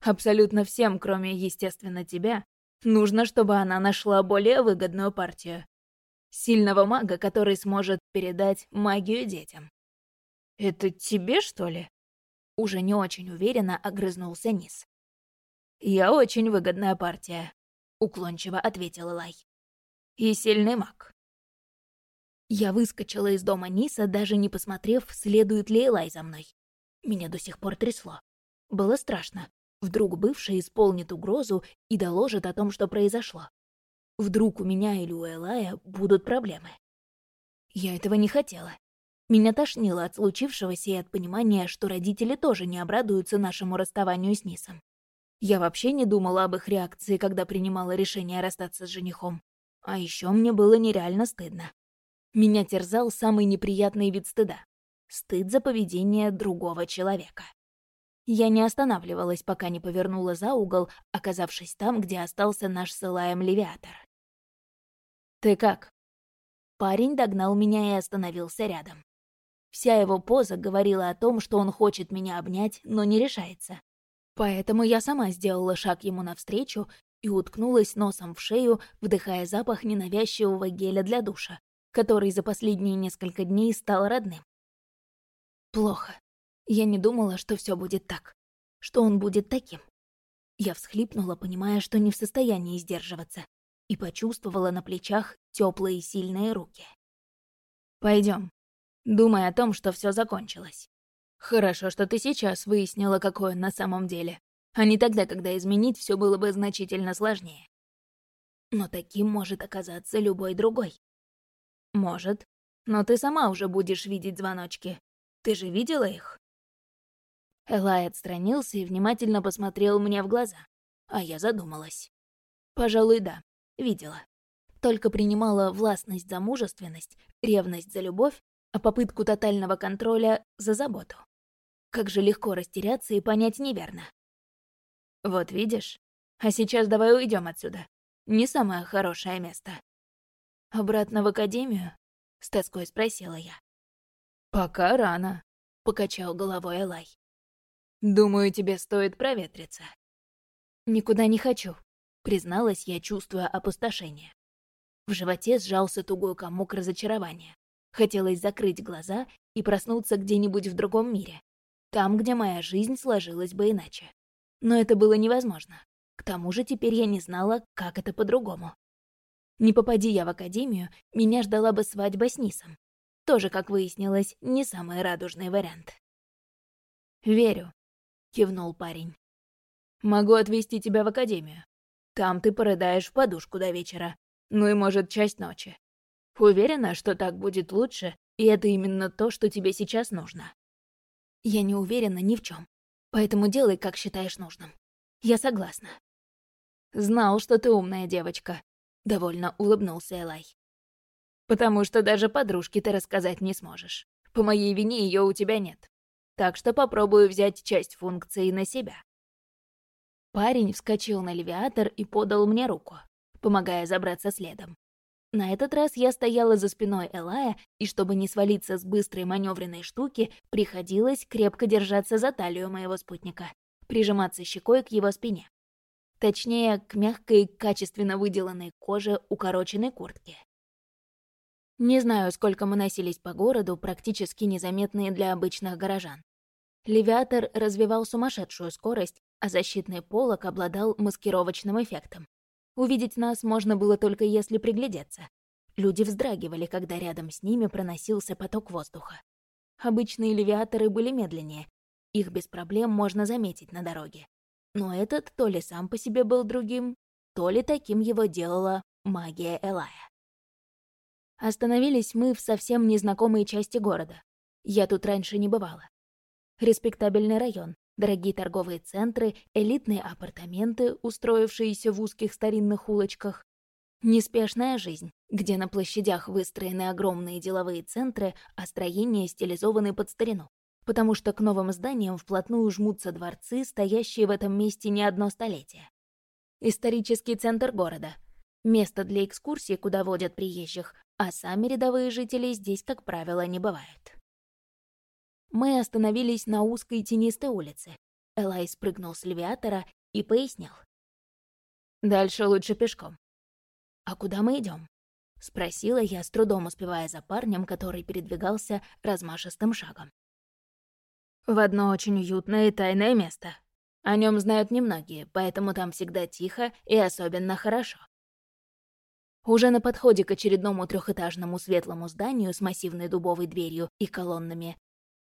Абсолютно всем, кроме, естественно, тебя, нужно, чтобы она нашла более выгодную партию. Сильного мага, который сможет передать магию детям. «Это тебе, что ли?» Уже не очень уверенно огрызнулся Низ. «Я очень выгодная партия», — уклончиво ответил Лай. «И сильный маг». Я выскочила из дома Ниса, даже не посмотрев, следует ли Элай за мной. Меня до сих пор трясло. Было страшно. Вдруг бывший исполнит угрозу и доложит о том, что произошло. Вдруг у меня или у Элая будут проблемы. Я этого не хотела. Меня тошнило от случившегося и от понимания, что родители тоже не обрадуются нашему расставанию с Нисом. Я вообще не думала об их реакции, когда принимала решение расстаться с женихом. А еще мне было нереально стыдно. Меня терзал самый неприятный вид стыда. Стыд за поведение другого человека. Я не останавливалась, пока не повернула за угол, оказавшись там, где остался наш с Илаем Левиатор. «Ты как?» Парень догнал меня и остановился рядом. Вся его поза говорила о том, что он хочет меня обнять, но не решается. Поэтому я сама сделала шаг ему навстречу и уткнулась носом в шею, вдыхая запах ненавязчивого геля для душа, который за последние несколько дней стал родным. Плохо. Я не думала, что все будет так, что он будет таким. Я всхлипнула, понимая, что не в состоянии сдерживаться, и почувствовала на плечах теплые сильные руки. Пойдем. Думай о том, что все закончилось. Хорошо, что ты сейчас выяснила, какой он на самом деле, а не тогда, когда изменить все было бы значительно сложнее. Но таким может оказаться любой другой. Может, но ты сама уже будешь видеть звоночки. Ты же видела их? Элай отстранился и внимательно посмотрел мне в глаза, а я задумалась. Пожалуй, да, видела. Только принимала властность за мужественность, ревность за любовь, а попытку тотального контроля за заботу. Как же легко растеряться и понять неверно. Вот видишь? А сейчас давай уйдем отсюда. Не самое хорошее место. Обратно в академию? С тоской спросила я. Пока рано, покачал головой Элай. Думаю, тебе стоит проветриться. Никуда не хочу, призналась я, чувствуя опустошение. В животе сжался тугой комок разочарования. Хотелось закрыть глаза и проснуться где-нибудь в другом мире. Там, где моя жизнь сложилась бы иначе. Но это было невозможно. К тому же теперь я не знала, как это по-другому. Не попади я в академию, меня ждала бы свадьба с Нисом. Тоже, как выяснилось, не самый радужный вариант. «Верю», — кивнул парень. «Могу отвезти тебя в академию. Там ты порыдаешь в подушку до вечера. Ну и, может, часть ночи. Уверена, что так будет лучше, и это именно то, что тебе сейчас нужно». «Я не уверена ни в чем, поэтому делай, как считаешь нужным. Я согласна». «Знал, что ты умная девочка», — довольно улыбнулся Элай. «Потому что даже подружке ты рассказать не сможешь. По моей вине ее у тебя нет так что попробую взять часть функции на себя. Парень вскочил на левиатор и подал мне руку, помогая забраться следом. На этот раз я стояла за спиной Элая, и чтобы не свалиться с быстрой маневренной штуки, приходилось крепко держаться за талию моего спутника, прижиматься щекой к его спине. Точнее, к мягкой, качественно выделанной коже укороченной куртки. Не знаю, сколько мы носились по городу, практически незаметные для обычных горожан. Левиатор развивал сумасшедшую скорость, а защитный полог обладал маскировочным эффектом. Увидеть нас можно было только если приглядеться. Люди вздрагивали, когда рядом с ними проносился поток воздуха. Обычные левиаторы были медленнее. Их без проблем можно заметить на дороге. Но этот то ли сам по себе был другим, то ли таким его делала магия Элая. Остановились мы в совсем незнакомой части города. Я тут раньше не бывала. Респектабельный район, дорогие торговые центры, элитные апартаменты, устроившиеся в узких старинных улочках. Неспешная жизнь, где на площадях выстроены огромные деловые центры, а строения стилизованы под старину. Потому что к новым зданиям вплотную жмутся дворцы, стоящие в этом месте не одно столетие. Исторический центр города. Место для экскурсий, куда водят приезжих, а сами рядовые жители здесь, как правило, не бывают. Мы остановились на узкой тенистой улице. Элай спрыгнул с левиатора и пояснил. «Дальше лучше пешком». «А куда мы идем? спросила я, с трудом успевая за парнем, который передвигался размашистым шагом. «В одно очень уютное и тайное место. О нем знают немногие, поэтому там всегда тихо и особенно хорошо. Уже на подходе к очередному трехэтажному светлому зданию с массивной дубовой дверью и колоннами,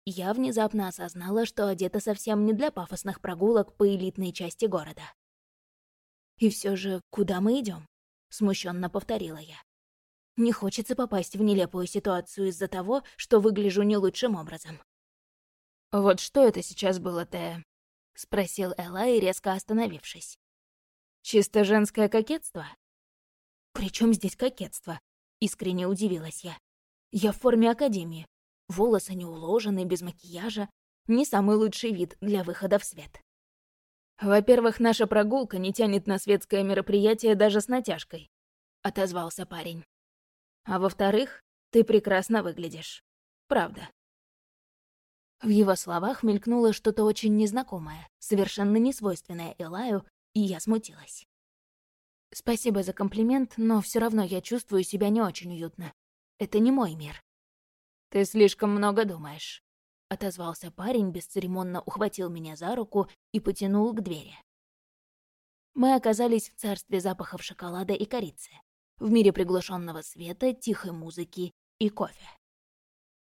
я внезапно осознала, что одета совсем не для пафосных прогулок по элитной части города. «И все же, куда мы идем? смущенно повторила я. Не хочется попасть в нелепую ситуацию из-за того, что выгляжу не лучшим образом. «Вот что это сейчас было, Тея?» — спросил Элай, резко остановившись. «Чисто женское кокетство?» «При чем здесь кокетство?» — искренне удивилась я. «Я в форме академии. Волосы не уложены, без макияжа. Не самый лучший вид для выхода в свет». «Во-первых, наша прогулка не тянет на светское мероприятие даже с натяжкой», — отозвался парень. «А во-вторых, ты прекрасно выглядишь. Правда». В его словах мелькнуло что-то очень незнакомое, совершенно несвойственное Элаю, и я смутилась. Спасибо за комплимент, но все равно я чувствую себя не очень уютно. Это не мой мир. Ты слишком много думаешь. Отозвался парень, бесцеремонно ухватил меня за руку и потянул к двери. Мы оказались в царстве запахов шоколада и корицы, в мире приглушенного света, тихой музыки и кофе.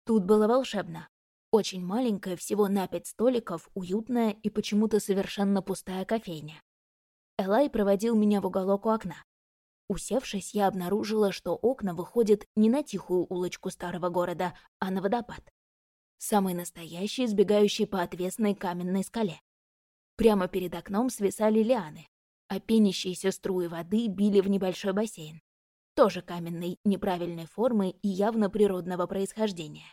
Тут было волшебно. Очень маленькая, всего на пять столиков, уютная и почему-то совершенно пустая кофейня. Элай проводил меня в уголок у окна. Усевшись, я обнаружила, что окна выходят не на тихую улочку старого города, а на водопад. Самый настоящий, сбегающий по отвесной каменной скале. Прямо перед окном свисали лианы, а пенящиеся струи воды били в небольшой бассейн. Тоже каменной, неправильной формы и явно природного происхождения.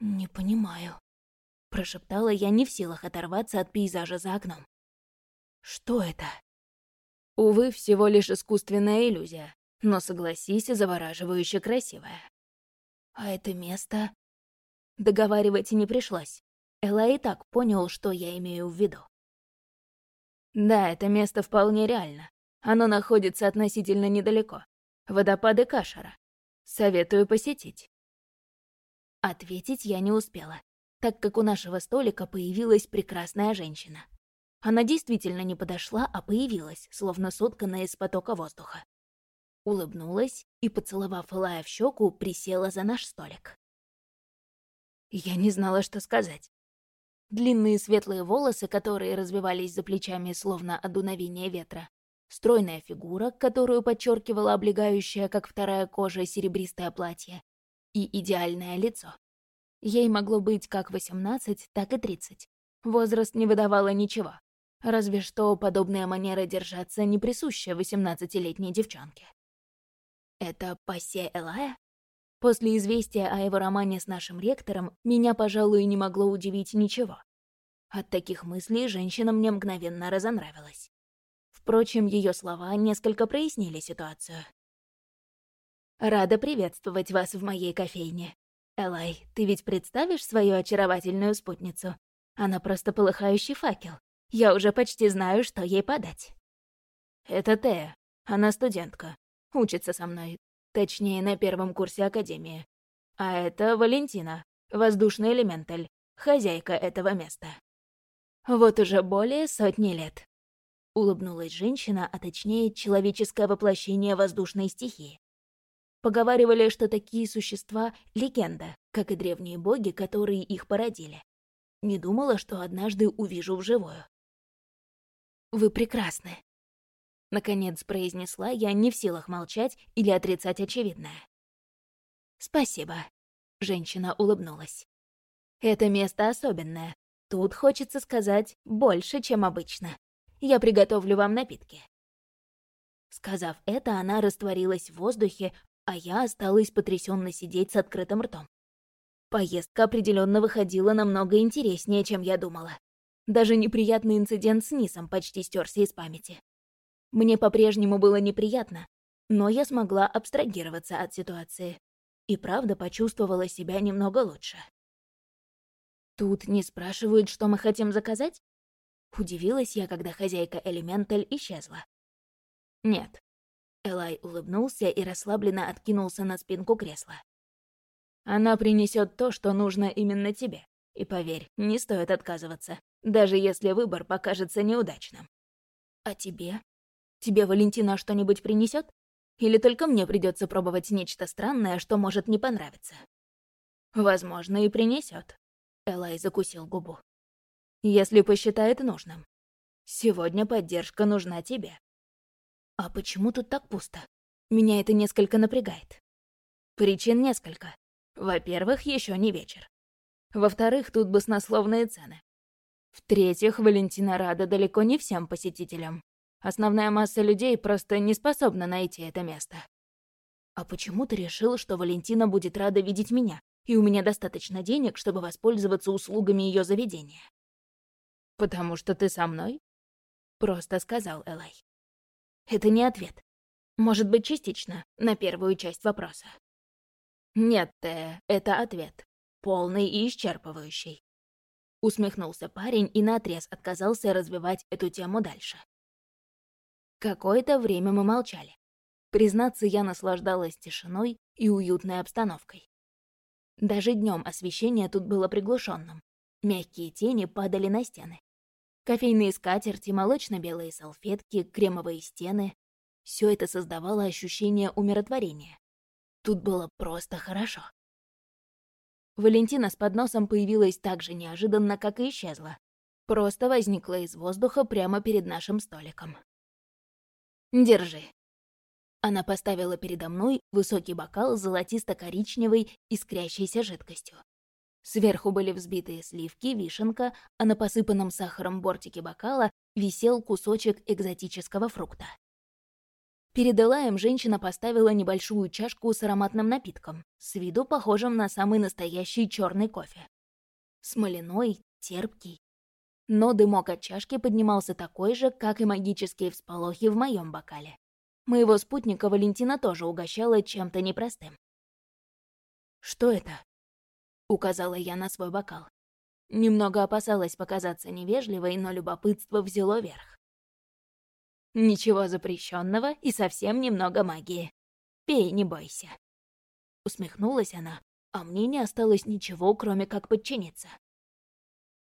«Не понимаю», — прошептала я не в силах оторваться от пейзажа за окном. «Что это?» Увы, всего лишь искусственная иллюзия, но, согласись, завораживающе красивая. А это место... Договаривать не пришлось. Элла и так понял, что я имею в виду. Да, это место вполне реально. Оно находится относительно недалеко. Водопады Кашара. Советую посетить. Ответить я не успела, так как у нашего столика появилась прекрасная женщина. Она действительно не подошла, а появилась, словно сотканная из потока воздуха. Улыбнулась и, поцеловав Илая в щеку, присела за наш столик. Я не знала, что сказать. Длинные светлые волосы, которые развивались за плечами, словно от дуновения ветра. Стройная фигура, которую подчеркивала облегающая, как вторая кожа, серебристое платье. И идеальное лицо. Ей могло быть как 18, так и 30. Возраст не выдавало ничего. Разве что подобная манера держаться не присуща восемнадцатилетней девчонке. Это пассе Элая? После известия о его романе с нашим ректором меня, пожалуй, не могло удивить ничего. От таких мыслей женщина мне мгновенно разонравилась. Впрочем, ее слова несколько прояснили ситуацию. «Рада приветствовать вас в моей кофейне. Элай, ты ведь представишь свою очаровательную спутницу? Она просто полыхающий факел, я уже почти знаю, что ей подать. Это Тея. Она студентка. Учится со мной. Точнее, на первом курсе Академии. А это Валентина, воздушный элементаль, хозяйка этого места. Вот уже более сотни лет. Улыбнулась женщина, а точнее, человеческое воплощение воздушной стихии. Поговаривали, что такие существа — легенда, как и древние боги, которые их породили. Не думала, что однажды увижу вживую. Вы прекрасны. Наконец произнесла я, не в силах молчать или отрицать очевидное. Спасибо. Женщина улыбнулась. Это место особенное. Тут хочется сказать больше, чем обычно. Я приготовлю вам напитки. Сказав это, она растворилась в воздухе, а я осталась потрясенно сидеть с открытым ртом. Поездка определенно выходила намного интереснее, чем я думала. Даже неприятный инцидент с Нисом почти стерся из памяти. Мне по-прежнему было неприятно, но я смогла абстрагироваться от ситуации. И правда почувствовала себя немного лучше. Тут не спрашивают, что мы хотим заказать? Удивилась я, когда хозяйка Элементаль исчезла. Нет. Элай улыбнулся и расслабленно откинулся на спинку кресла. Она принесет то, что нужно именно тебе. И поверь, не стоит отказываться даже если выбор покажется неудачным. А тебе? Тебе Валентина что-нибудь принесет? Или только мне придется пробовать нечто странное, что может не понравиться? Возможно, и принесет. Элай закусил губу. Если посчитает нужным. Сегодня поддержка нужна тебе. А почему тут так пусто? Меня это несколько напрягает. Причин несколько. Во-первых, еще не вечер. Во-вторых, тут баснословные цены. В-третьих, Валентина рада далеко не всем посетителям. Основная масса людей просто не способна найти это место. А почему ты решил, что Валентина будет рада видеть меня, и у меня достаточно денег, чтобы воспользоваться услугами ее заведения? Потому что ты со мной? Просто сказал Элай. Это не ответ. Может быть, частично, на первую часть вопроса. Нет, Тея, это ответ. Полный и исчерпывающий. Усмехнулся парень и наотрез отказался развивать эту тему дальше. Какое-то время мы молчали. Признаться, я наслаждалась тишиной и уютной обстановкой. Даже днем освещение тут было приглушенным. Мягкие тени падали на стены. Кофейные скатерти, молочно-белые салфетки, кремовые стены — все это создавало ощущение умиротворения. Тут было просто хорошо. Валентина с подносом появилась так же неожиданно, как и исчезла. Просто возникла из воздуха прямо перед нашим столиком. «Держи». Она поставила передо мной высокий бокал с золотисто-коричневой искрящейся жидкостью. Сверху были взбитые сливки, вишенка, а на посыпанном сахаром бортике бокала висел кусочек экзотического фрукта. Перед Элаем женщина поставила небольшую чашку с ароматным напитком, с виду похожим на самый настоящий черный кофе. Смоляной, терпкий. Но дымок от чашки поднимался такой же, как и магические всполохи в моем бокале. Моего спутника Валентина тоже угощала чем-то непростым. «Что это?» указала я на свой бокал. Немного опасалась показаться невежливой, но любопытство взяло верх. Ничего запрещенного и совсем немного магии. Пей, не бойся. Усмехнулась она, а мне не осталось ничего, кроме как подчиниться.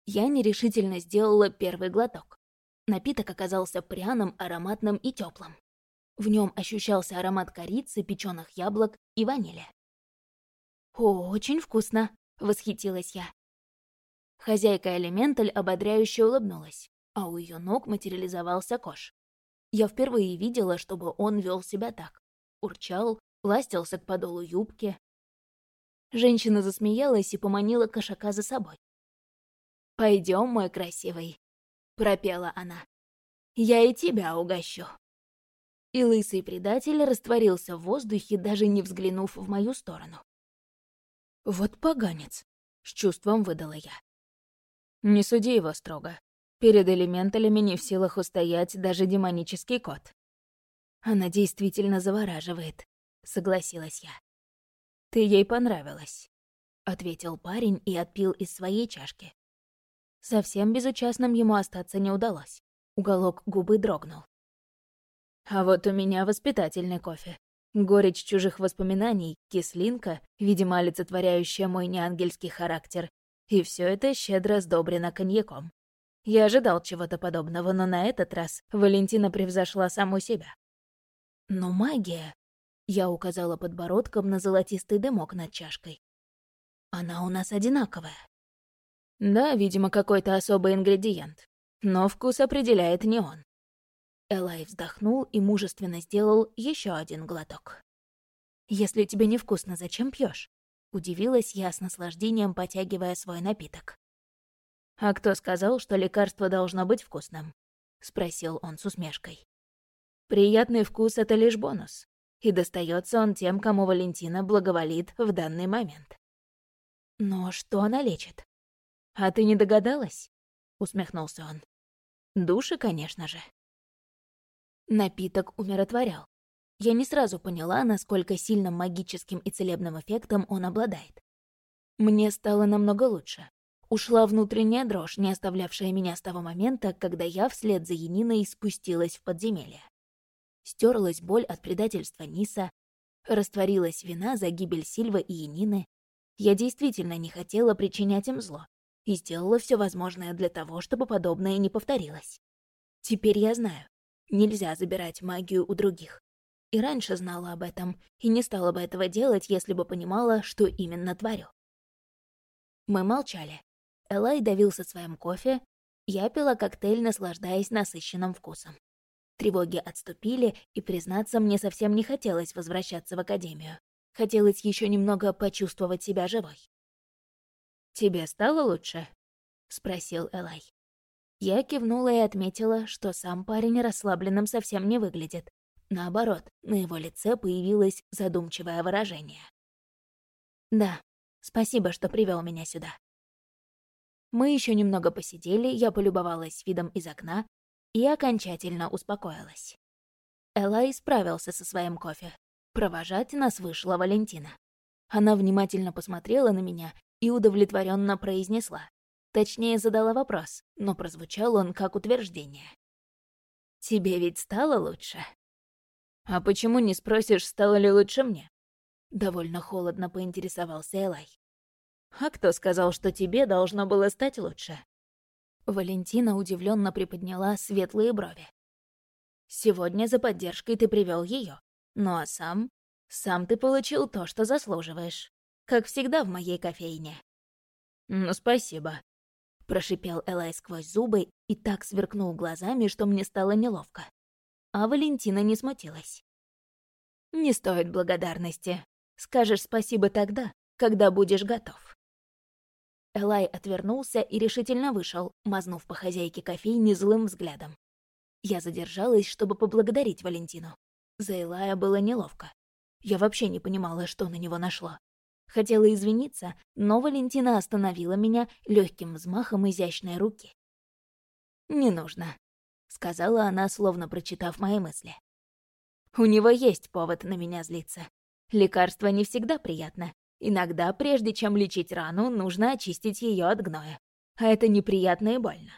Я нерешительно сделала первый глоток. Напиток оказался пряным, ароматным и теплым. В нем ощущался аромат корицы, печеных яблок и ванили. «О, очень вкусно!» — восхитилась я. Хозяйка Элементаль ободряюще улыбнулась, а у ее ног материализовался Кош. Я впервые видела, чтобы он вел себя так. Урчал, ластился к подолу юбки. Женщина засмеялась и поманила кошака за собой. Пойдем, мой красивый», — пропела она. «Я и тебя угощу». И лысый предатель растворился в воздухе, даже не взглянув в мою сторону. «Вот поганец», — с чувством выдала я. «Не суди его строго. Перед элементалями не в силах устоять даже демонический кот». «Она действительно завораживает», — согласилась я. «Ты ей понравилась», — ответил парень и отпил из своей чашки. Совсем безучастным ему остаться не удалось. Уголок губы дрогнул. «А вот у меня воспитательный кофе. Горечь чужих воспоминаний, кислинка, видимо, олицетворяющая мой неангельский характер, и все это щедро сдобрено коньяком. Я ожидал чего-то подобного, но на этот раз Валентина превзошла саму себя. «Но магия...» — я указала подбородком на золотистый дымок над чашкой. «Она у нас одинаковая». «Да, видимо, какой-то особый ингредиент. Но вкус определяет не он. Элай вздохнул и мужественно сделал еще один глоток. «Если тебе невкусно, зачем пьешь? Удивилась я с наслаждением, потягивая свой напиток. «А кто сказал, что лекарство должно быть вкусным?» — спросил он с усмешкой. «Приятный вкус — это лишь бонус, и достается он тем, кому Валентина благоволит в данный момент». «Но что она лечит?» «А ты не догадалась?» — усмехнулся он. «Души, конечно же». Напиток умиротворял. Я не сразу поняла, насколько сильным магическим и целебным эффектом он обладает. Мне стало намного лучше. Ушла внутренняя дрожь, не оставлявшая меня с того момента, когда я вслед за Яниной спустилась в подземелье. Стерлась боль от предательства Ниса, растворилась вина за гибель Сильва и Янины. Я действительно не хотела причинять им зло и сделала все возможное для того, чтобы подобное не повторилось. Теперь я знаю, Нельзя забирать магию у других. И раньше знала об этом, и не стала бы этого делать, если бы понимала, что именно творю. Мы молчали. Элай давился своим кофе, я пила коктейль, наслаждаясь насыщенным вкусом. Тревоги отступили, и, признаться, мне совсем не хотелось возвращаться в академию. Хотелось еще немного почувствовать себя живой. «Тебе стало лучше?» — спросил Элай. Я кивнула и отметила, что сам парень расслабленным совсем не выглядит. Наоборот, на его лице появилось задумчивое выражение. «Да, спасибо, что привел меня сюда». Мы еще немного посидели, я полюбовалась видом из окна и окончательно успокоилась. Элай справился со своим кофе. Провожать нас вышла Валентина. Она внимательно посмотрела на меня и удовлетворенно произнесла. Точнее, задала вопрос, но прозвучал он как утверждение. «Тебе ведь стало лучше?» «А почему не спросишь, стало ли лучше мне?» Довольно холодно поинтересовался Элай. «А кто сказал, что тебе должно было стать лучше?» Валентина удивленно приподняла светлые брови. «Сегодня за поддержкой ты привел ее, ну а сам... Сам ты получил то, что заслуживаешь. как всегда в моей кофейне». «Ну, спасибо», — прошипел Элай сквозь зубы и так сверкнул глазами, что мне стало неловко. А Валентина не смутилась. «Не стоит благодарности. Скажешь спасибо тогда, когда будешь готов». Элай отвернулся и решительно вышел, мазнув по хозяйке кофейни злым взглядом. Я задержалась, чтобы поблагодарить Валентину. За Элая было неловко. Я вообще не понимала, что на него нашло. Хотела извиниться, но Валентина остановила меня легким взмахом изящной руки. «Не нужно», — сказала она, словно прочитав мои мысли. «У него есть повод на меня злиться. Лекарство не всегда приятно, Иногда, прежде чем лечить рану, нужно очистить ее от гноя. А это неприятно и больно.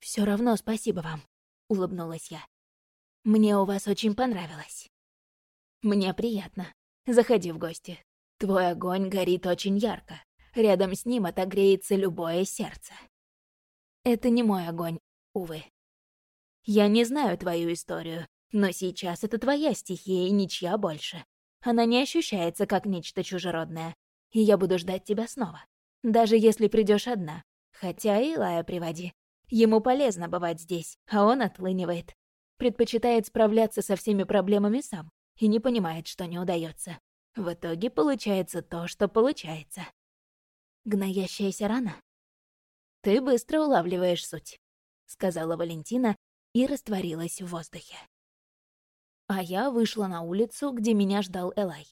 Все равно спасибо вам», — улыбнулась я. «Мне у вас очень понравилось». «Мне приятно. Заходи в гости. Твой огонь горит очень ярко. Рядом с ним отогреется любое сердце». «Это не мой огонь, увы. Я не знаю твою историю, но сейчас это твоя стихия и ничья больше. Она не ощущается как нечто чужеродное. И я буду ждать тебя снова. Даже если придешь одна. Хотя и Лая приводи. Ему полезно бывать здесь, а он отлынивает. Предпочитает справляться со всеми проблемами сам и не понимает, что не удается. В итоге получается то, что получается. Гноящаяся рана. «Ты быстро улавливаешь суть», — сказала Валентина и растворилась в воздухе. А я вышла на улицу, где меня ждал Элай.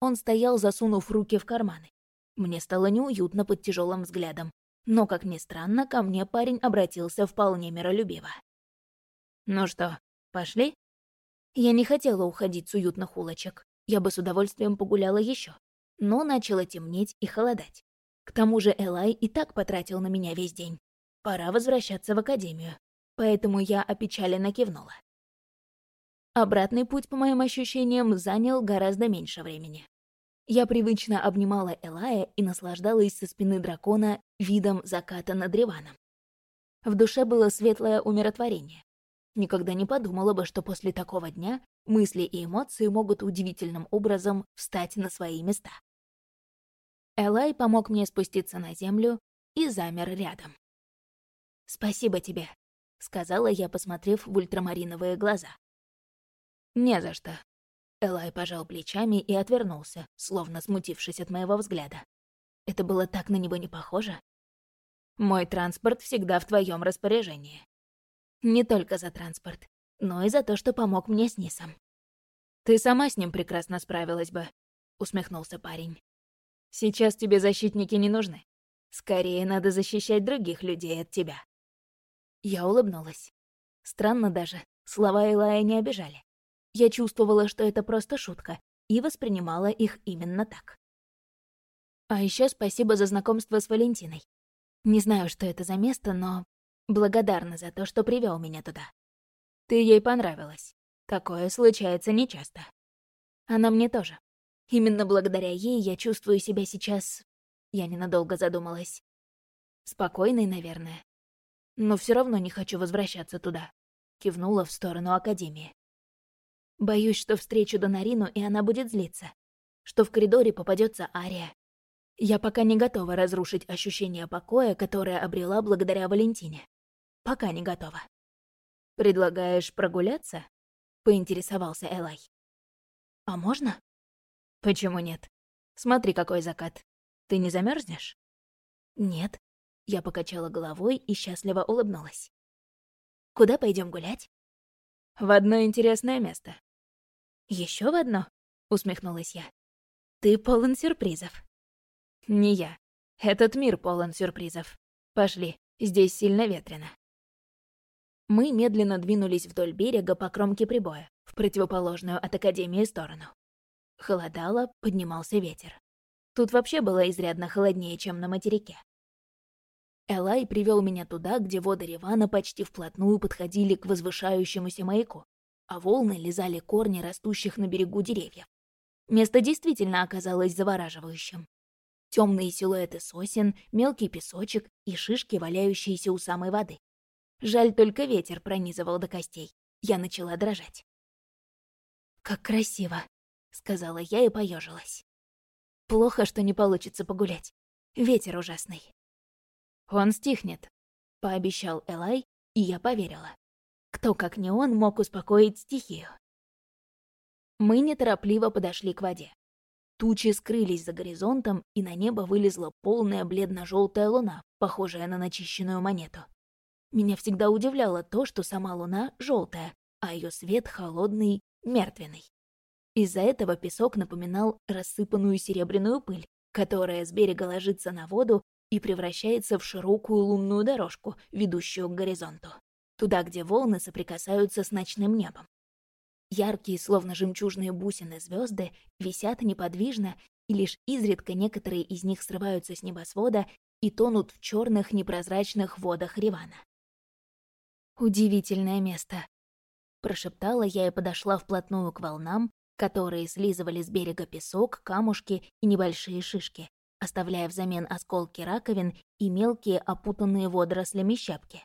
Он стоял, засунув руки в карманы. Мне стало неуютно под тяжелым взглядом, но, как ни странно, ко мне парень обратился вполне миролюбиво. «Ну что, пошли?» Я не хотела уходить с уютных улочек. Я бы с удовольствием погуляла еще, Но начало темнеть и холодать. К тому же Элай и так потратил на меня весь день. Пора возвращаться в академию. Поэтому я опечаленно кивнула. Обратный путь, по моим ощущениям, занял гораздо меньше времени. Я привычно обнимала Элая и наслаждалась со спины дракона видом заката над Риваном. В душе было светлое умиротворение. Никогда не подумала бы, что после такого дня мысли и эмоции могут удивительным образом встать на свои места. Элай помог мне спуститься на землю и замер рядом. «Спасибо тебе», — сказала я, посмотрев в ультрамариновые глаза. «Не за что». Элай пожал плечами и отвернулся, словно смутившись от моего взгляда. Это было так на него не похоже. «Мой транспорт всегда в твоем распоряжении. Не только за транспорт, но и за то, что помог мне с Нисом». «Ты сама с ним прекрасно справилась бы», — усмехнулся парень. «Сейчас тебе защитники не нужны. Скорее надо защищать других людей от тебя». Я улыбнулась. Странно даже, слова Элая не обижали. Я чувствовала, что это просто шутка, и воспринимала их именно так. А еще спасибо за знакомство с Валентиной. Не знаю, что это за место, но благодарна за то, что привел меня туда. Ты ей понравилась. Такое случается нечасто. Она мне тоже. Именно благодаря ей я чувствую себя сейчас... Я ненадолго задумалась. Спокойной, наверное. Но все равно не хочу возвращаться туда. Кивнула в сторону Академии. Боюсь, что встречу Донарину, и она будет злиться. Что в коридоре попадется Ария. Я пока не готова разрушить ощущение покоя, которое обрела благодаря Валентине. Пока не готова. «Предлагаешь прогуляться?» — поинтересовался Элай. «А можно?» «Почему нет? Смотри, какой закат. Ты не замерзнешь? «Нет». Я покачала головой и счастливо улыбнулась. «Куда пойдем гулять?» «В одно интересное место. Еще в одно?» — усмехнулась я. «Ты полон сюрпризов». «Не я. Этот мир полон сюрпризов. Пошли, здесь сильно ветрено». Мы медленно двинулись вдоль берега по кромке прибоя, в противоположную от Академии сторону. Холодало, поднимался ветер. Тут вообще было изрядно холоднее, чем на материке. Элай привел меня туда, где воды Ривана почти вплотную подходили к возвышающемуся маяку, а волны лизали корни растущих на берегу деревьев. Место действительно оказалось завораживающим. Темные силуэты сосен, мелкий песочек и шишки, валяющиеся у самой воды. Жаль, только ветер пронизывал до костей. Я начала дрожать. «Как красиво!» — сказала я и поежилась. Плохо, что не получится погулять. Ветер ужасный. Он стихнет, пообещал Элай, и я поверила. Кто, как не он, мог успокоить стихию? Мы неторопливо подошли к воде. Тучи скрылись за горизонтом, и на небо вылезла полная бледно желтая луна, похожая на начищенную монету. Меня всегда удивляло то, что сама луна желтая, а ее свет холодный, мертвенный. Из-за этого песок напоминал рассыпанную серебряную пыль, которая с берега ложится на воду и превращается в широкую лунную дорожку, ведущую к горизонту, туда, где волны соприкасаются с ночным небом. Яркие, словно жемчужные бусины звезды, висят неподвижно, и лишь изредка некоторые из них срываются с небосвода и тонут в черных непрозрачных водах Ривана. «Удивительное место», — прошептала я и подошла вплотную к волнам, которые слизывали с берега песок, камушки и небольшие шишки, оставляя взамен осколки раковин и мелкие опутанные водорослями щепки.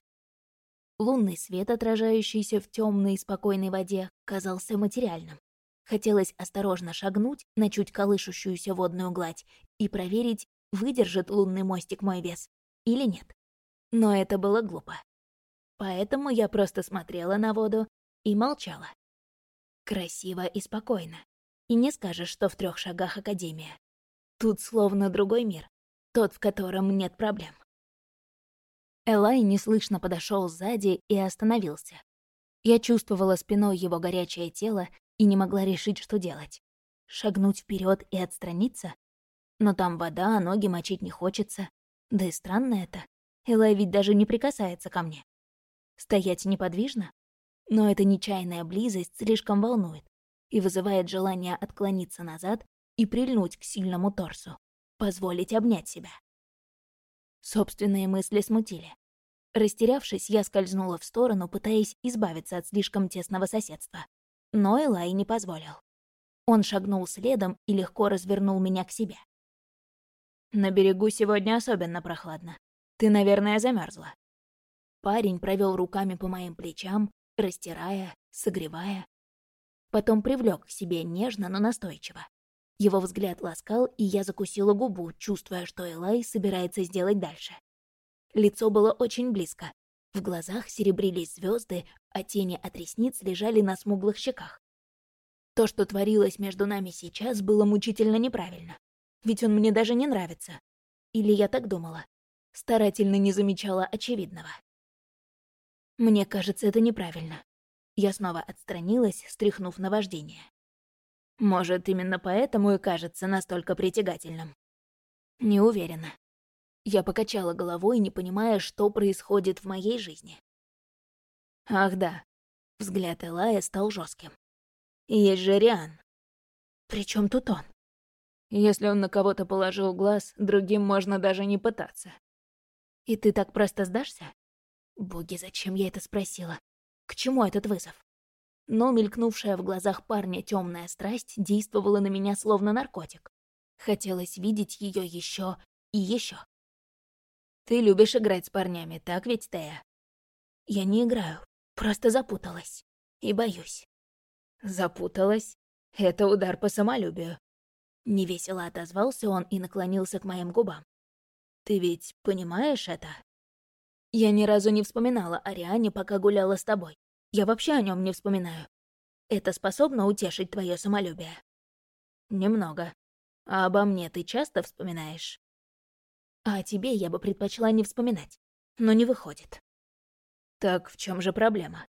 Лунный свет, отражающийся в темной и спокойной воде, казался материальным. Хотелось осторожно шагнуть на чуть колышущуюся водную гладь и проверить, выдержит лунный мостик мой вес или нет. Но это было глупо. Поэтому я просто смотрела на воду и молчала. Красиво и спокойно. И не скажешь, что в трех шагах Академия. Тут словно другой мир, тот, в котором нет проблем. Элай неслышно подошел сзади и остановился. Я чувствовала спиной его горячее тело и не могла решить, что делать. Шагнуть вперед и отстраниться? Но там вода, а ноги мочить не хочется. Да и странно это. Элай ведь даже не прикасается ко мне. Стоять неподвижно? Но эта нечаянная близость слишком волнует и вызывает желание отклониться назад и прильнуть к сильному торсу, позволить обнять себя. Собственные мысли смутили. Растерявшись, я скользнула в сторону, пытаясь избавиться от слишком тесного соседства. Но Элай не позволил. Он шагнул следом и легко развернул меня к себе. «На берегу сегодня особенно прохладно. Ты, наверное, замерзла. Парень провел руками по моим плечам, растирая, согревая. Потом привлек к себе нежно, но настойчиво. Его взгляд ласкал, и я закусила губу, чувствуя, что Элай собирается сделать дальше. Лицо было очень близко. В глазах серебрились звезды, а тени от ресниц лежали на смуглых щеках. То, что творилось между нами сейчас, было мучительно неправильно. Ведь он мне даже не нравится. Или я так думала. Старательно не замечала очевидного. Мне кажется, это неправильно. Я снова отстранилась, стряхнув наваждение. Может, именно поэтому и кажется настолько притягательным. Не уверена. Я покачала головой, не понимая, что происходит в моей жизни. Ах да, взгляд Элая стал жестким. Есть же Риан. Причем тут он? Если он на кого-то положил глаз, другим можно даже не пытаться. И ты так просто сдашься? Боги, зачем я это спросила? К чему этот вызов? Но мелькнувшая в глазах парня темная страсть действовала на меня словно наркотик. Хотелось видеть ее еще и еще. Ты любишь играть с парнями, так ведь, Тея? Я не играю, просто запуталась. И боюсь. Запуталась? Это удар по самолюбию. Невесело отозвался он и наклонился к моим губам. Ты ведь понимаешь это? Я ни разу не вспоминала о Риане, пока гуляла с тобой. Я вообще о нем не вспоминаю. Это способно утешить твое самолюбие? Немного. А обо мне ты часто вспоминаешь? А о тебе я бы предпочла не вспоминать, но не выходит. Так в чем же проблема?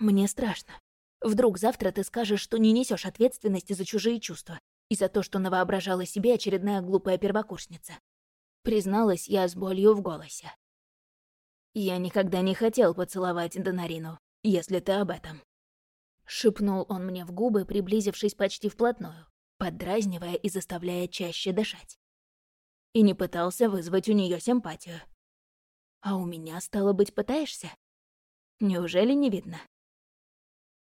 Мне страшно. Вдруг завтра ты скажешь, что не несешь ответственности за чужие чувства и за то, что навоображала себе очередная глупая первокурсница. Призналась я с болью в голосе. Я никогда не хотел поцеловать Донарину, если ты об этом». Шепнул он мне в губы, приблизившись почти вплотную, поддразнивая и заставляя чаще дышать. И не пытался вызвать у нее симпатию. А у меня, стало быть, пытаешься? Неужели не видно?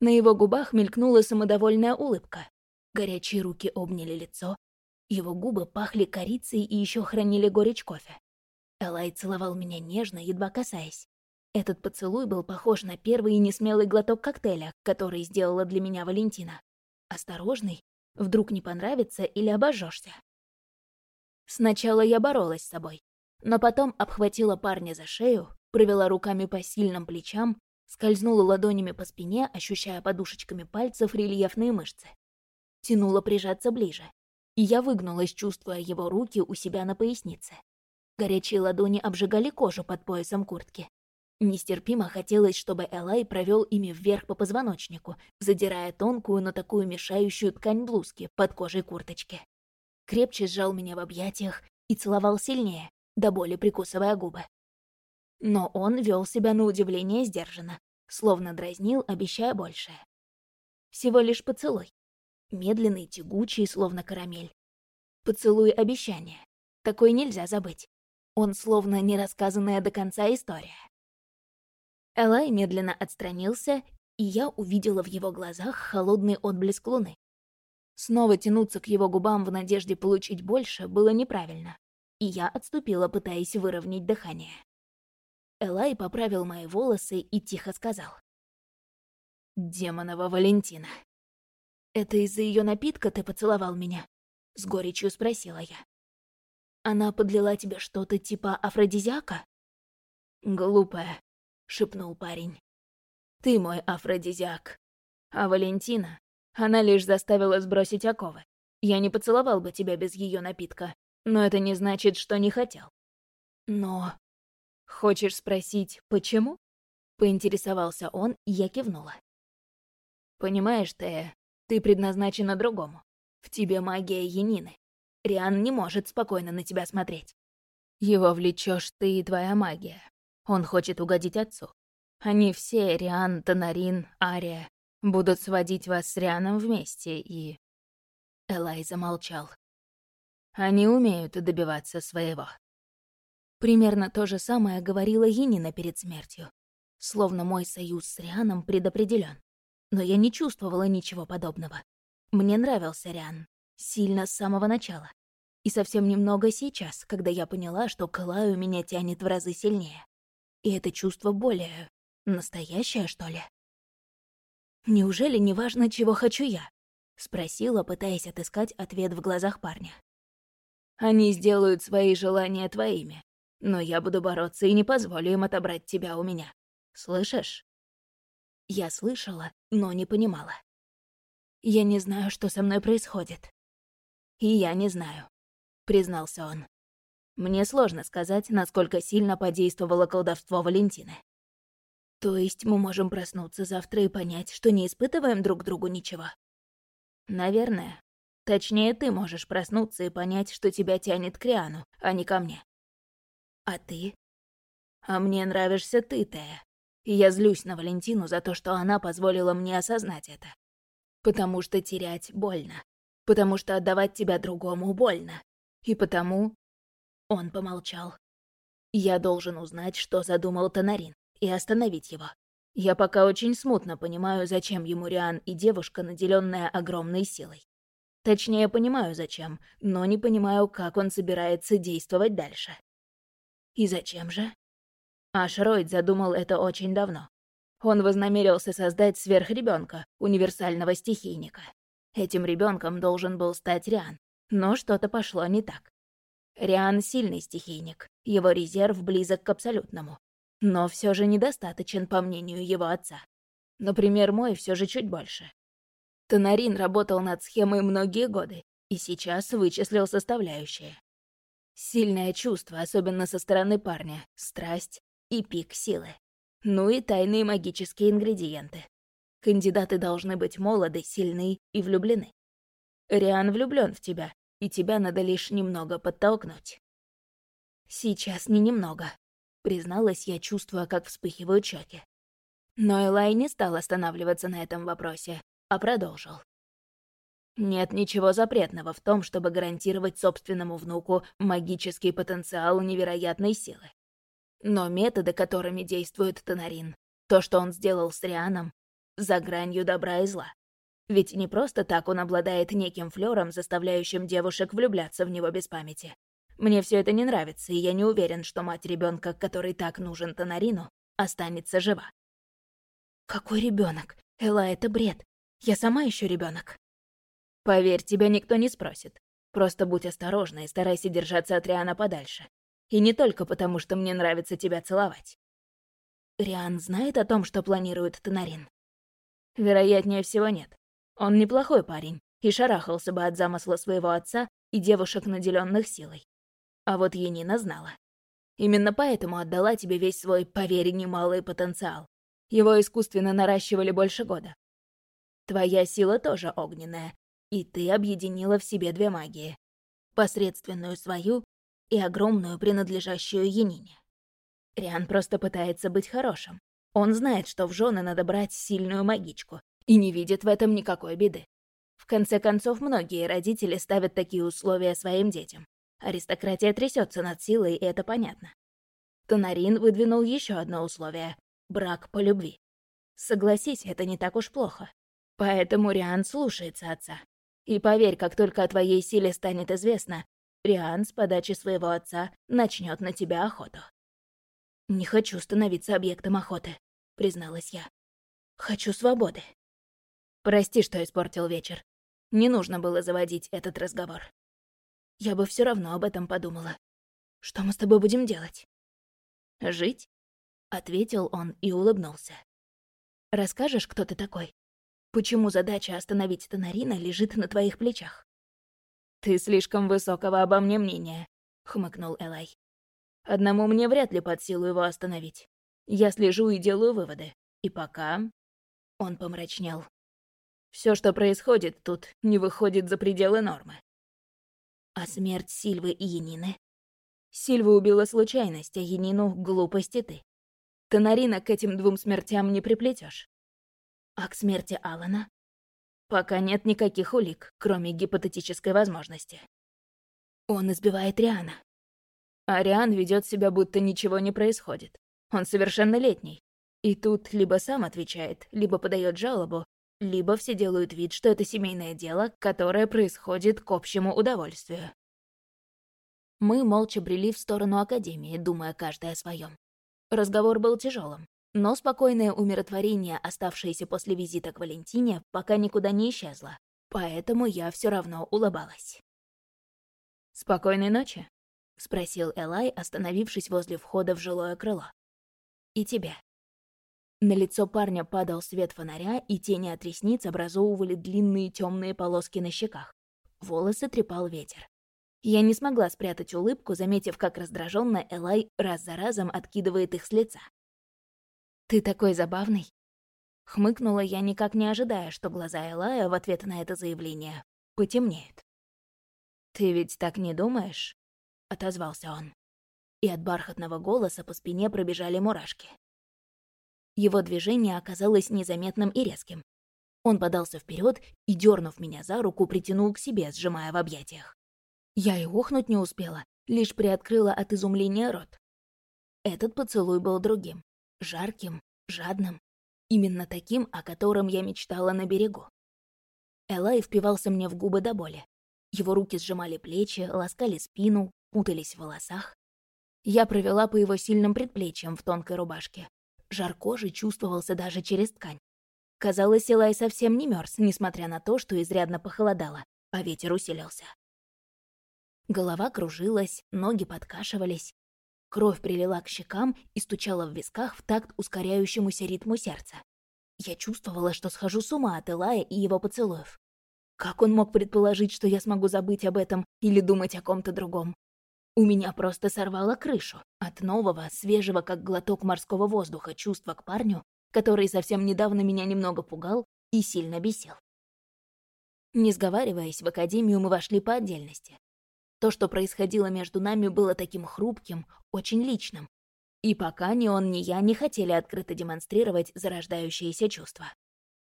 На его губах мелькнула самодовольная улыбка. Горячие руки обняли лицо. Его губы пахли корицей и еще хранили горечь кофе. Элай целовал меня нежно, едва касаясь. Этот поцелуй был похож на первый несмелый глоток коктейля, который сделала для меня Валентина. Осторожный, вдруг не понравится или обожжешься. Сначала я боролась с собой, но потом обхватила парня за шею, провела руками по сильным плечам, скользнула ладонями по спине, ощущая подушечками пальцев рельефные мышцы. Тянула прижаться ближе, и я выгнулась, чувствуя его руки у себя на пояснице. Горячие ладони обжигали кожу под поясом куртки. Нестерпимо хотелось, чтобы Элай провел ими вверх по позвоночнику, задирая тонкую, но такую мешающую ткань блузки под кожей курточки. Крепче сжал меня в объятиях и целовал сильнее, до боли прикусывая губы. Но он вел себя на удивление сдержанно, словно дразнил, обещая большее. Всего лишь поцелуй. Медленный, тягучий, словно карамель. Поцелуй обещания. Такой нельзя забыть. Он словно нерассказанная до конца история. Элай медленно отстранился, и я увидела в его глазах холодный отблеск луны. Снова тянуться к его губам в надежде получить больше было неправильно, и я отступила, пытаясь выровнять дыхание. Элай поправил мои волосы и тихо сказал. «Демонова Валентина». «Это из-за ее напитка ты поцеловал меня?» — с горечью спросила я. «Она подлила тебе что-то типа афродизиака?» «Глупая», — шепнул парень. «Ты мой афродизиак. А Валентина, она лишь заставила сбросить оковы. Я не поцеловал бы тебя без ее напитка, но это не значит, что не хотел». «Но...» «Хочешь спросить, почему?» Поинтересовался он, и я кивнула. «Понимаешь, Тея, ты предназначена другому. В тебе магия Янины. Риан не может спокойно на тебя смотреть. Его влечешь ты и твоя магия. Он хочет угодить отцу. Они все, Риан, Тонарин, Ария, будут сводить вас с Рианом вместе, и...» Элай замолчал. «Они умеют добиваться своего». Примерно то же самое говорила Енина перед смертью. Словно мой союз с Рианом предопределен. Но я не чувствовала ничего подобного. Мне нравился Риан. Сильно с самого начала. И совсем немного сейчас, когда я поняла, что к Элаю меня тянет в разы сильнее. И это чувство более... настоящее, что ли? «Неужели не важно, чего хочу я?» — спросила, пытаясь отыскать ответ в глазах парня. «Они сделают свои желания твоими, но я буду бороться и не позволю им отобрать тебя у меня. Слышишь?» Я слышала, но не понимала. «Я не знаю, что со мной происходит». «И я не знаю», — признался он. Мне сложно сказать, насколько сильно подействовало колдовство Валентины. То есть мы можем проснуться завтра и понять, что не испытываем друг другу ничего? Наверное. Точнее, ты можешь проснуться и понять, что тебя тянет к Риану, а не ко мне. А ты? А мне нравишься ты, Тея. Я злюсь на Валентину за то, что она позволила мне осознать это. Потому что терять больно. Потому что отдавать тебя другому больно. И потому, он помолчал. «Я должен узнать, что задумал Тонарин, и остановить его. Я пока очень смутно понимаю, зачем ему Риан и девушка, наделенная огромной силой. Точнее, понимаю, зачем, но не понимаю, как он собирается действовать дальше. И зачем же? Ашройд задумал это очень давно. Он вознамерился создать сверхребенка, универсального стихийника. Этим ребенком должен был стать Риан, но что-то пошло не так. Риан — сильный стихийник, его резерв близок к абсолютному. Но все же недостаточен, по мнению его отца. Например, мой все же чуть больше. Тонарин работал над схемой многие годы и сейчас вычислил составляющие. Сильное чувство, особенно со стороны парня, страсть и пик силы. Ну и тайные магические ингредиенты. Кандидаты должны быть молоды, сильны и влюблены. Риан влюблен в тебя, и тебя надо лишь немного подтолкнуть». «Сейчас не немного», — призналась я, чувствуя, как вспыхивают щеки. Но Элай не стал останавливаться на этом вопросе, а продолжил. Нет ничего запретного в том, чтобы гарантировать собственному внуку магический потенциал невероятной силы. Но методы, которыми действует Тонарин, то, что он сделал с Рианом, за гранью добра и зла. Ведь не просто так он обладает неким флером, заставляющим девушек влюбляться в него без памяти. Мне все это не нравится, и я не уверен, что мать ребенка, который так нужен Тонарину, останется жива. Какой ребенок? Элла, это бред. Я сама еще ребенок. Поверь, тебя никто не спросит. Просто будь осторожна и старайся держаться от Риана подальше. И не только потому, что мне нравится тебя целовать. Риан знает о том, что планирует Тонарин? Вероятнее всего нет. Он неплохой парень и шарахался бы от замысла своего отца и девушек, наделенных силой. А вот Енина знала. Именно поэтому отдала тебе весь свой, поверь, немалый потенциал. Его искусственно наращивали больше года. Твоя сила тоже огненная, и ты объединила в себе две магии. Посредственную свою и огромную, принадлежащую Янине. Риан просто пытается быть хорошим. Он знает, что в жены надо брать сильную магичку, и не видит в этом никакой беды. В конце концов, многие родители ставят такие условия своим детям. Аристократия трясется над силой, и это понятно. Тонарин выдвинул еще одно условие — брак по любви. Согласись, это не так уж плохо. Поэтому Риан слушается отца. И поверь, как только о твоей силе станет известно, Риан с подачи своего отца начнет на тебя охоту. «Не хочу становиться объектом охоты», — призналась я. «Хочу свободы». Прости, что испортил вечер. Не нужно было заводить этот разговор. Я бы все равно об этом подумала. Что мы с тобой будем делать? Жить? Ответил он и улыбнулся. Расскажешь, кто ты такой? Почему задача остановить Тонарина лежит на твоих плечах? «Ты слишком высокого обо мне мнения», — хмыкнул Элай. «Одному мне вряд ли под силу его остановить. Я слежу и делаю выводы. И пока...» Он помрачнел. Все, что происходит тут, не выходит за пределы нормы. А смерть Сильвы и Янины? Сильву убила случайность, а Янину — глупости ты. Тонарина к этим двум смертям не приплетешь. А к смерти Алана? Пока нет никаких улик, кроме гипотетической возможности. Он избивает Риана. Ариан ведет себя, будто ничего не происходит. Он совершеннолетний. И тут либо сам отвечает, либо подает жалобу, либо все делают вид, что это семейное дело, которое происходит к общему удовольствию. Мы молча брели в сторону Академии, думая каждый о своем. Разговор был тяжелым, но спокойное умиротворение, оставшееся после визита к Валентине, пока никуда не исчезло, поэтому я все равно улыбалась. «Спокойной ночи», — спросил Элай, остановившись возле входа в жилое крыло. «И тебе». На лицо парня падал свет фонаря, и тени от ресниц образовывали длинные темные полоски на щеках. Волосы трепал ветер. Я не смогла спрятать улыбку, заметив, как раздраженно Элай раз за разом откидывает их с лица. «Ты такой забавный!» Хмыкнула я, никак не ожидая, что глаза Элая в ответ на это заявление потемнеют. «Ты ведь так не думаешь?» — отозвался он. И от бархатного голоса по спине пробежали мурашки. Его движение оказалось незаметным и резким. Он подался вперед и, дернув меня за руку, притянул к себе, сжимая в объятиях. Я и охнуть не успела, лишь приоткрыла от изумления рот. Этот поцелуй был другим жарким, жадным, именно таким, о котором я мечтала на берегу. Элай впивался мне в губы до боли. Его руки сжимали плечи, ласкали спину, путались в волосах. Я провела по его сильным предплечьям в тонкой рубашке. Жар кожи чувствовался даже через ткань. Казалось, Элай совсем не мерз, несмотря на то, что изрядно похолодало, а ветер усилился. Голова кружилась, ноги подкашивались, Кровь прилила к щекам и стучала в висках в такт ускоряющемуся ритму сердца. Я чувствовала, что схожу с ума от Элая и его поцелуев. Как он мог предположить, что я смогу забыть об этом или думать о ком-то другом? У меня просто сорвало крышу от нового, свежего, как глоток морского воздуха, чувства к парню, который совсем недавно меня немного пугал и сильно бесил. Не сговариваясь, в академию мы вошли по отдельности. То, что происходило между нами, было таким хрупким, очень личным. И пока ни он, ни я не хотели открыто демонстрировать зарождающиеся чувства.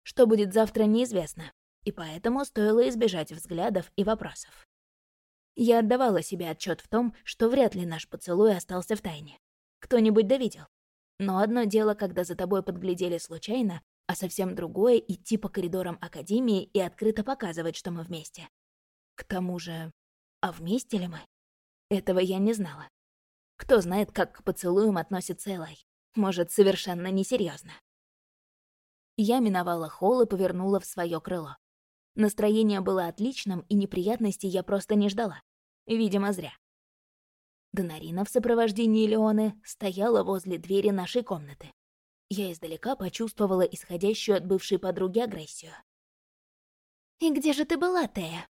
Что будет завтра, неизвестно, и поэтому стоило избежать взглядов и вопросов. Я отдавала себе отчет в том, что вряд ли наш поцелуй остался в тайне. Кто-нибудь довидел. Но одно дело, когда за тобой подглядели случайно, а совсем другое — идти по коридорам Академии и открыто показывать, что мы вместе. К тому же, а вместе ли мы? Этого я не знала. Кто знает, как к поцелуям относится Элай. Может, совершенно несерьезно. Я миновала холл и повернула в свое крыло. Настроение было отличным, и неприятностей я просто не ждала. Видимо, зря. Донарина в сопровождении Леоны стояла возле двери нашей комнаты. Я издалека почувствовала исходящую от бывшей подруги агрессию. «И где же ты была, Тея?»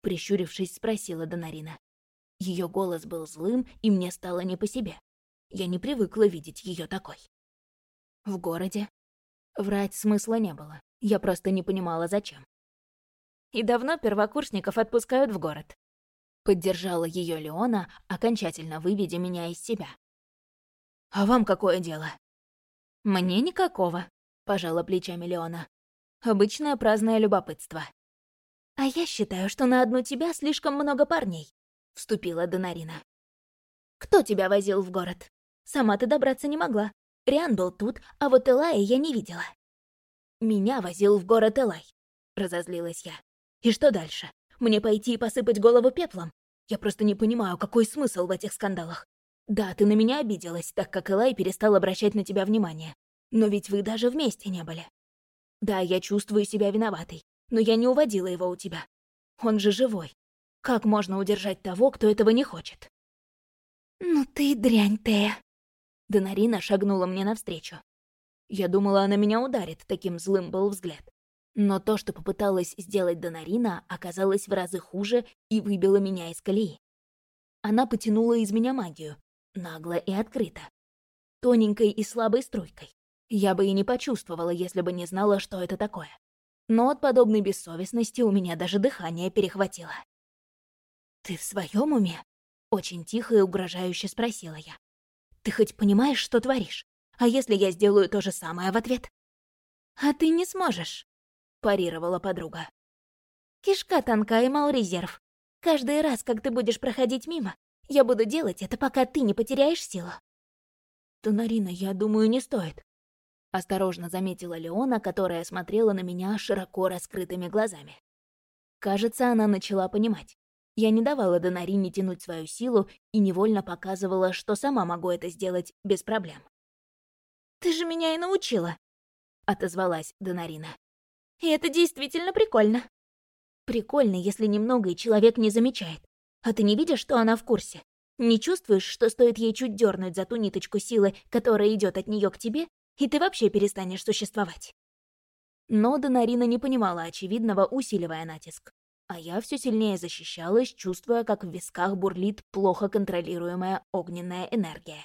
Прищурившись, спросила Донарина. Ее голос был злым, и мне стало не по себе. Я не привыкла видеть ее такой. В городе. Врать смысла не было. Я просто не понимала, зачем. И давно первокурсников отпускают в город. Поддержала ее Леона, окончательно выведя меня из себя. «А вам какое дело?» «Мне никакого», — пожала плечами Леона. «Обычное праздное любопытство». «А я считаю, что на одну тебя слишком много парней», — вступила Донарина. «Кто тебя возил в город? Сама ты добраться не могла. Риан был тут, а вот Элая я не видела». «Меня возил в город Элай», — разозлилась я. «И что дальше? Мне пойти и посыпать голову пеплом? Я просто не понимаю, какой смысл в этих скандалах. Да, ты на меня обиделась, так как Элай перестал обращать на тебя внимание. Но ведь вы даже вместе не были. Да, я чувствую себя виноватой, но я не уводила его у тебя. Он же живой. Как можно удержать того, кто этого не хочет? «Ну ты дрянь, Тея!» Донарина шагнула мне навстречу. Я думала, она меня ударит, таким злым был взгляд. Но то, что попыталась сделать Донарина, оказалось в разы хуже и выбило меня из колеи. Она потянула из меня магию, нагло и открыто. Тоненькой и слабой струйкой. Я бы и не почувствовала, если бы не знала, что это такое. Но от подобной бессовестности у меня даже дыхание перехватило. «Ты в своем уме?» — очень тихо и угрожающе спросила я. «Ты хоть понимаешь, что творишь? А если я сделаю то же самое в ответ?» «А ты не сможешь», парировала подруга. «Кишка тонка и мал резерв. Каждый раз, как ты будешь проходить мимо, я буду делать это, пока ты не потеряешь силу». «Тонарина, я думаю, не стоит», — осторожно заметила Леона, которая смотрела на меня широко раскрытыми глазами. Кажется, она начала понимать. Я не давала Донарине тянуть свою силу и невольно показывала, что сама могу это сделать без проблем. «Ты же меня и научила», — отозвалась Донарина. И это действительно прикольно. Прикольно, если немного и человек не замечает. А ты не видишь, что она в курсе? Не чувствуешь, что стоит ей чуть дернуть за ту ниточку силы, которая идет от нее к тебе, и ты вообще перестанешь существовать? Но Донарина не понимала очевидного, усиливая натиск. А я все сильнее защищалась, чувствуя, как в висках бурлит плохо контролируемая огненная энергия.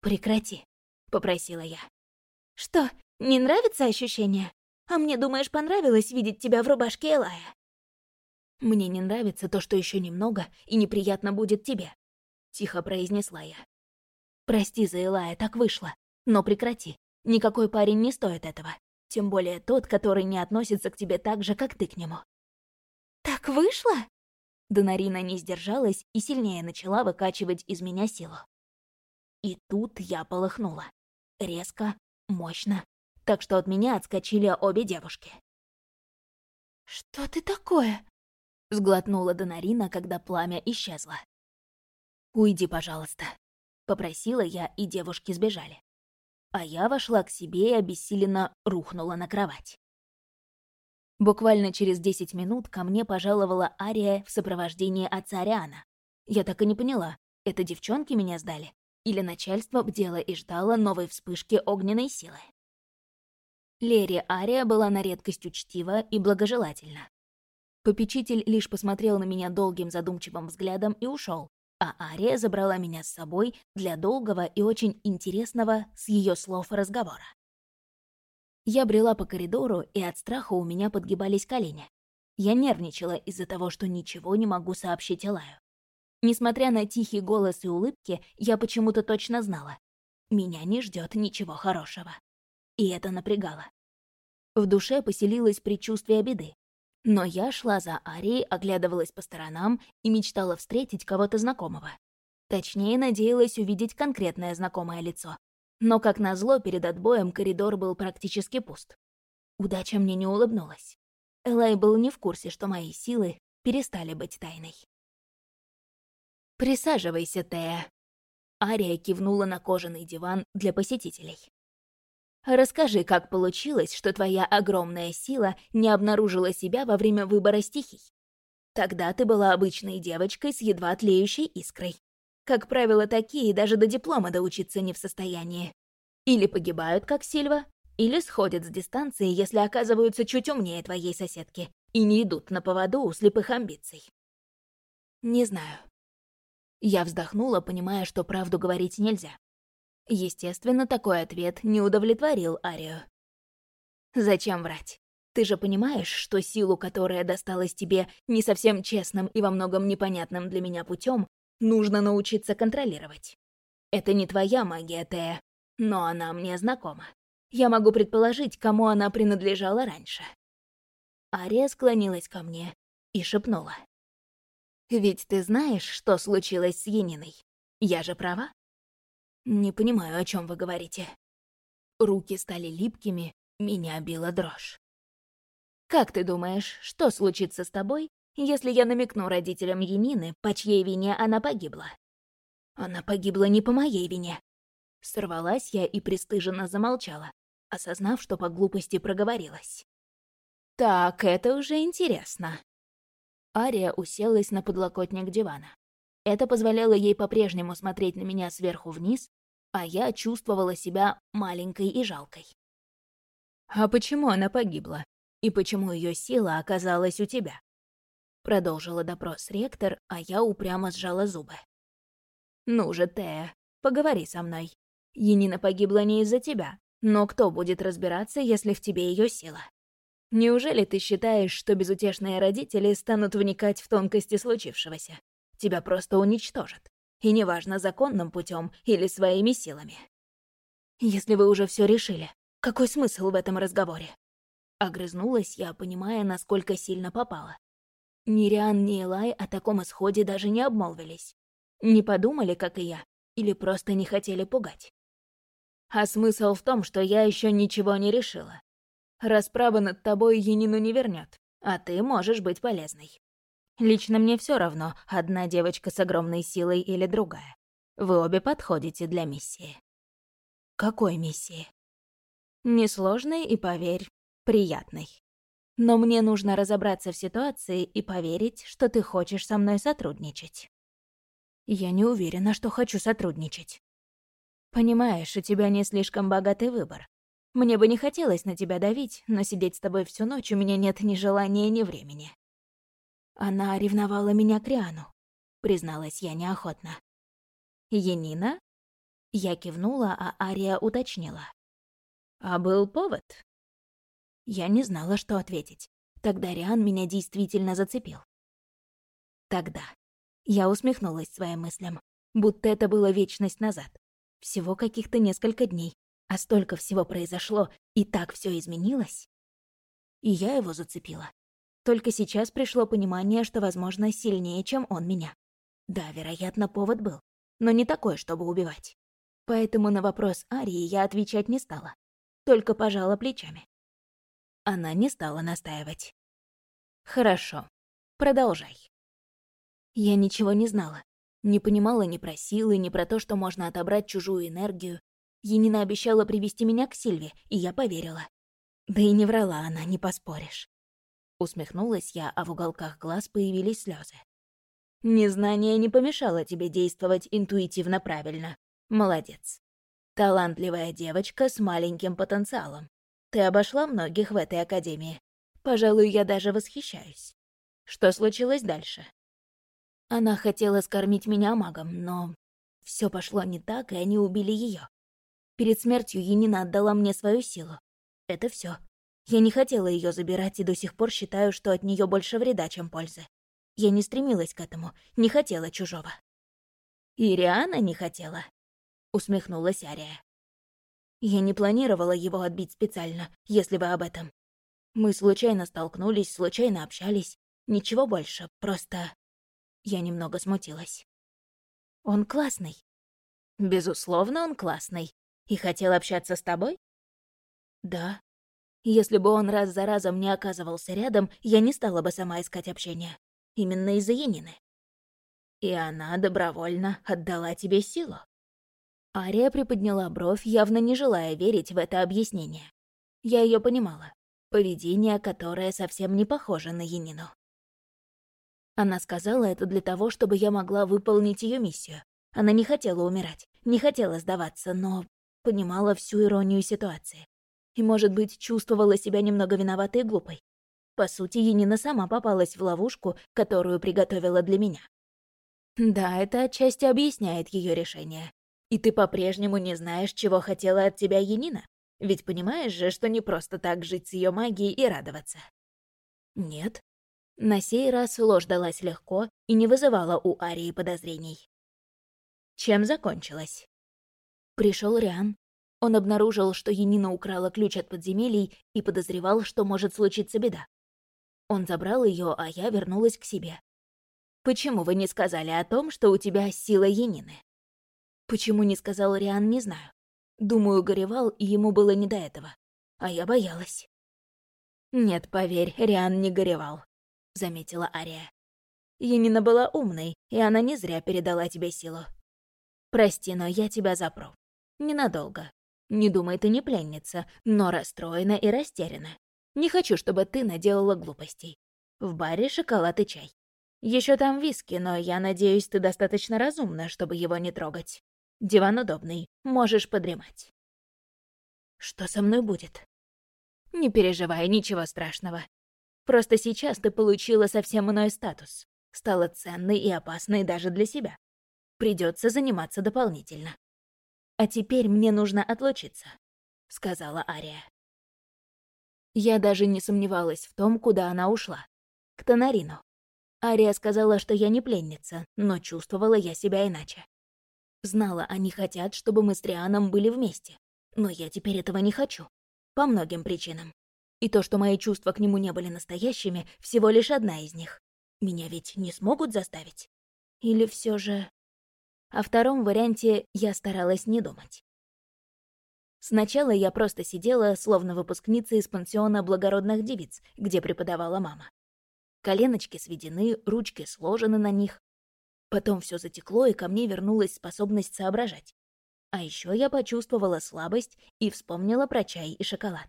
«Прекрати», — попросила я. «Что, не нравится ощущение?» А мне, думаешь, понравилось видеть тебя в рубашке Элая?» «Мне не нравится то, что еще немного, и неприятно будет тебе», — тихо произнесла я. «Прости за Элая, так вышло. Но прекрати. Никакой парень не стоит этого. Тем более тот, который не относится к тебе так же, как ты к нему». «Так вышло?» Донарина не сдержалась и сильнее начала выкачивать из меня силу. И тут я полыхнула. Резко, мощно, так что от меня отскочили обе девушки. «Что ты такое?» — сглотнула Донарина, когда пламя исчезло. «Уйди, пожалуйста», — попросила я, и девушки сбежали. А я вошла к себе и обессиленно рухнула на кровать. Буквально через десять минут ко мне пожаловала Ария в сопровождении отца Ариана. Я так и не поняла, это девчонки меня сдали? Или начальство бдело и ждало новой вспышки огненной силы? Лери Ария была на редкость учтива и благожелательна. Попечитель лишь посмотрел на меня долгим задумчивым взглядом и ушел, а Ария забрала меня с собой для долгого и очень интересного с ее слов разговора. Я брела по коридору, и от страха у меня подгибались колени. Я нервничала из-за того, что ничего не могу сообщить Элаю. Несмотря на тихий голос и улыбки, я почему-то точно знала. Меня не ждет ничего хорошего и это напрягало. В душе поселилось предчувствие беды. Но я шла за Арией, оглядывалась по сторонам и мечтала встретить кого-то знакомого. Точнее, надеялась увидеть конкретное знакомое лицо. Но, как назло, перед отбоем коридор был практически пуст. Удача мне не улыбнулась. Элай был не в курсе, что мои силы перестали быть тайной. «Присаживайся, Тея». Ария кивнула на кожаный диван для посетителей. Расскажи, как получилось, что твоя огромная сила не обнаружила себя во время выбора стихий. Тогда ты была обычной девочкой с едва тлеющей искрой. Как правило, такие даже до диплома доучиться не в состоянии. Или погибают, как Сильва, или сходят с дистанции, если оказываются чуть умнее твоей соседки и не идут на поводу у слепых амбиций. Не знаю. Я вздохнула, понимая, что правду говорить нельзя. Естественно, такой ответ не удовлетворил Арию. «Зачем врать? Ты же понимаешь, что силу, которая досталась тебе не совсем честным и во многом непонятным для меня путем, нужно научиться контролировать. Это не твоя магия, Тея, но она мне знакома. Я могу предположить, кому она принадлежала раньше». Ария склонилась ко мне и шепнула. «Ведь ты знаешь, что случилось с Яниной? Я же права?» «Не понимаю, о чем вы говорите». Руки стали липкими, меня била дрожь. «Как ты думаешь, что случится с тобой, если я намекну родителям Янины, по чьей вине она погибла?» «Она погибла не по моей вине». Сорвалась я и пристыженно замолчала, осознав, что по глупости проговорилась. «Так, это уже интересно». Ария уселась на подлокотник дивана. Это позволяло ей по-прежнему смотреть на меня сверху вниз, а я чувствовала себя маленькой и жалкой. «А почему она погибла? И почему ее сила оказалась у тебя?» Продолжила допрос ректор, а я упрямо сжала зубы. «Ну же, Тея, поговори со мной. Енина погибла не из-за тебя, но кто будет разбираться, если в тебе ее сила? Неужели ты считаешь, что безутешные родители станут вникать в тонкости случившегося? Тебя просто уничтожат. И неважно, законным путем или своими силами. Если вы уже все решили, какой смысл в этом разговоре? Огрызнулась я, понимая, насколько сильно попала. Ни Риан, ни Элай о таком исходе даже не обмолвились. Не подумали, как и я, или просто не хотели пугать. А смысл в том, что я еще ничего не решила. Расправа над тобой Енину не вернет, а ты можешь быть полезной. Лично мне все равно, одна девочка с огромной силой или другая. Вы обе подходите для миссии. Какой миссии? Несложной и, поверь, приятной. Но мне нужно разобраться в ситуации и поверить, что ты хочешь со мной сотрудничать. Я не уверена, что хочу сотрудничать. Понимаешь, у тебя не слишком богатый выбор. Мне бы не хотелось на тебя давить, но сидеть с тобой всю ночь у меня нет ни желания, ни времени. Она ревновала меня к Риану, призналась я неохотно. Енина? Я кивнула, а Ария уточнила. А был повод? Я не знала, что ответить. Тогда Риан меня действительно зацепил. Тогда. Я усмехнулась своим мыслям, будто это было вечность назад. Всего каких-то несколько дней, а столько всего произошло, и так все изменилось. И я его зацепила. Только сейчас пришло понимание, что, возможно, сильнее, чем он меня. Да, вероятно, повод был, но не такой, чтобы убивать. Поэтому на вопрос Арии я отвечать не стала, только пожала плечами. Она не стала настаивать. «Хорошо, продолжай». Я ничего не знала. Не понимала ни про силы, ни про то, что можно отобрать чужую энергию. Енина обещала привести меня к Сильве, и я поверила. Да и не врала она, не поспоришь. Усмехнулась я, а в уголках глаз появились слезы. Незнание не помешало тебе действовать интуитивно правильно. Молодец. Талантливая девочка с маленьким потенциалом. Ты обошла многих в этой академии. Пожалуй, я даже восхищаюсь. Что случилось дальше? Она хотела скормить меня магом, но все пошло не так, и они убили ее. Перед смертью Енина отдала мне свою силу. Это все. Я не хотела ее забирать и до сих пор считаю, что от нее больше вреда, чем пользы. Я не стремилась к этому, не хотела чужого. «И Риана не хотела?» — усмехнулась Ария. «Я не планировала его отбить специально, если вы об этом. Мы случайно столкнулись, случайно общались. Ничего больше, просто...» Я немного смутилась. «Он классный». «Безусловно, он классный. И хотел общаться с тобой?» «Да», если бы он раз за разом не оказывался рядом, я не стала бы сама искать общения. Именно из-за Янины. И она добровольно отдала тебе силу. Ария приподняла бровь, явно не желая верить в это объяснение. Я ее понимала. Поведение, которое совсем не похоже на Янину. Она сказала это для того, чтобы я могла выполнить ее миссию. Она не хотела умирать, не хотела сдаваться, но понимала всю иронию ситуации. И, может быть, чувствовала себя немного виноватой и глупой. По сути, Янина сама попалась в ловушку, которую приготовила для меня. Да, это отчасти объясняет ее решение. И ты по-прежнему не знаешь, чего хотела от тебя Янина? Ведь понимаешь же, что не просто так жить с ее магией и радоваться. Нет. На сей раз ложь далась легко и не вызывала у Арии подозрений. Чем закончилось? Пришел Риан. Он обнаружил, что Янина украла ключ от подземелий и подозревал, что может случиться беда. Он забрал ее, а я вернулась к себе. «Почему вы не сказали о том, что у тебя сила Янины?» Почему не сказал Риан, не знаю. Думаю, горевал, и ему было не до этого. А я боялась. «Нет, поверь, Риан не горевал», — заметила Ария. «Янина была умной, и она не зря передала тебе силу. Прости, но я тебя запру. Ненадолго. Не думай, ты не пленница, но расстроена и растеряна. Не хочу, чтобы ты наделала глупостей. В баре шоколад и чай. Еще там виски, но я надеюсь, ты достаточно разумна, чтобы его не трогать. Диван удобный, можешь подремать. Что со мной будет? Не переживай, ничего страшного. Просто сейчас ты получила совсем иной статус. Стала ценной и опасной даже для себя. Придется заниматься дополнительно. А теперь мне нужно отлучиться, сказала Ария. Я даже не сомневалась в том, куда она ушла. К Тонарину. Ария сказала, что я не пленница, но чувствовала я себя иначе. Знала, они хотят, чтобы мы с Трианом были вместе. Но я теперь этого не хочу. По многим причинам. И то, что мои чувства к нему не были настоящими, всего лишь одна из них. Меня ведь не смогут заставить? Или все же... О втором варианте я старалась не думать. Сначала я просто сидела, словно выпускница из пансиона благородных девиц, где преподавала мама. Коленочки сведены, ручки сложены на них, Потом все затекло, и ко мне вернулась способность соображать. А еще я почувствовала слабость и вспомнила про чай и шоколад.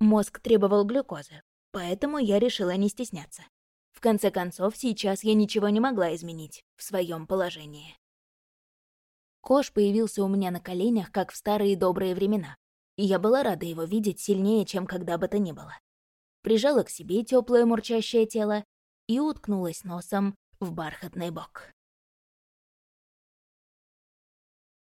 Мозг требовал глюкозы, поэтому я решила не стесняться. В конце концов, сейчас я ничего не могла изменить в своем положении. Кош появился у меня на коленях, как в старые добрые времена, и я была рада его видеть сильнее, чем когда бы то ни было. Прижала к себе теплое мурчащее тело и уткнулась носом в бархатный бок.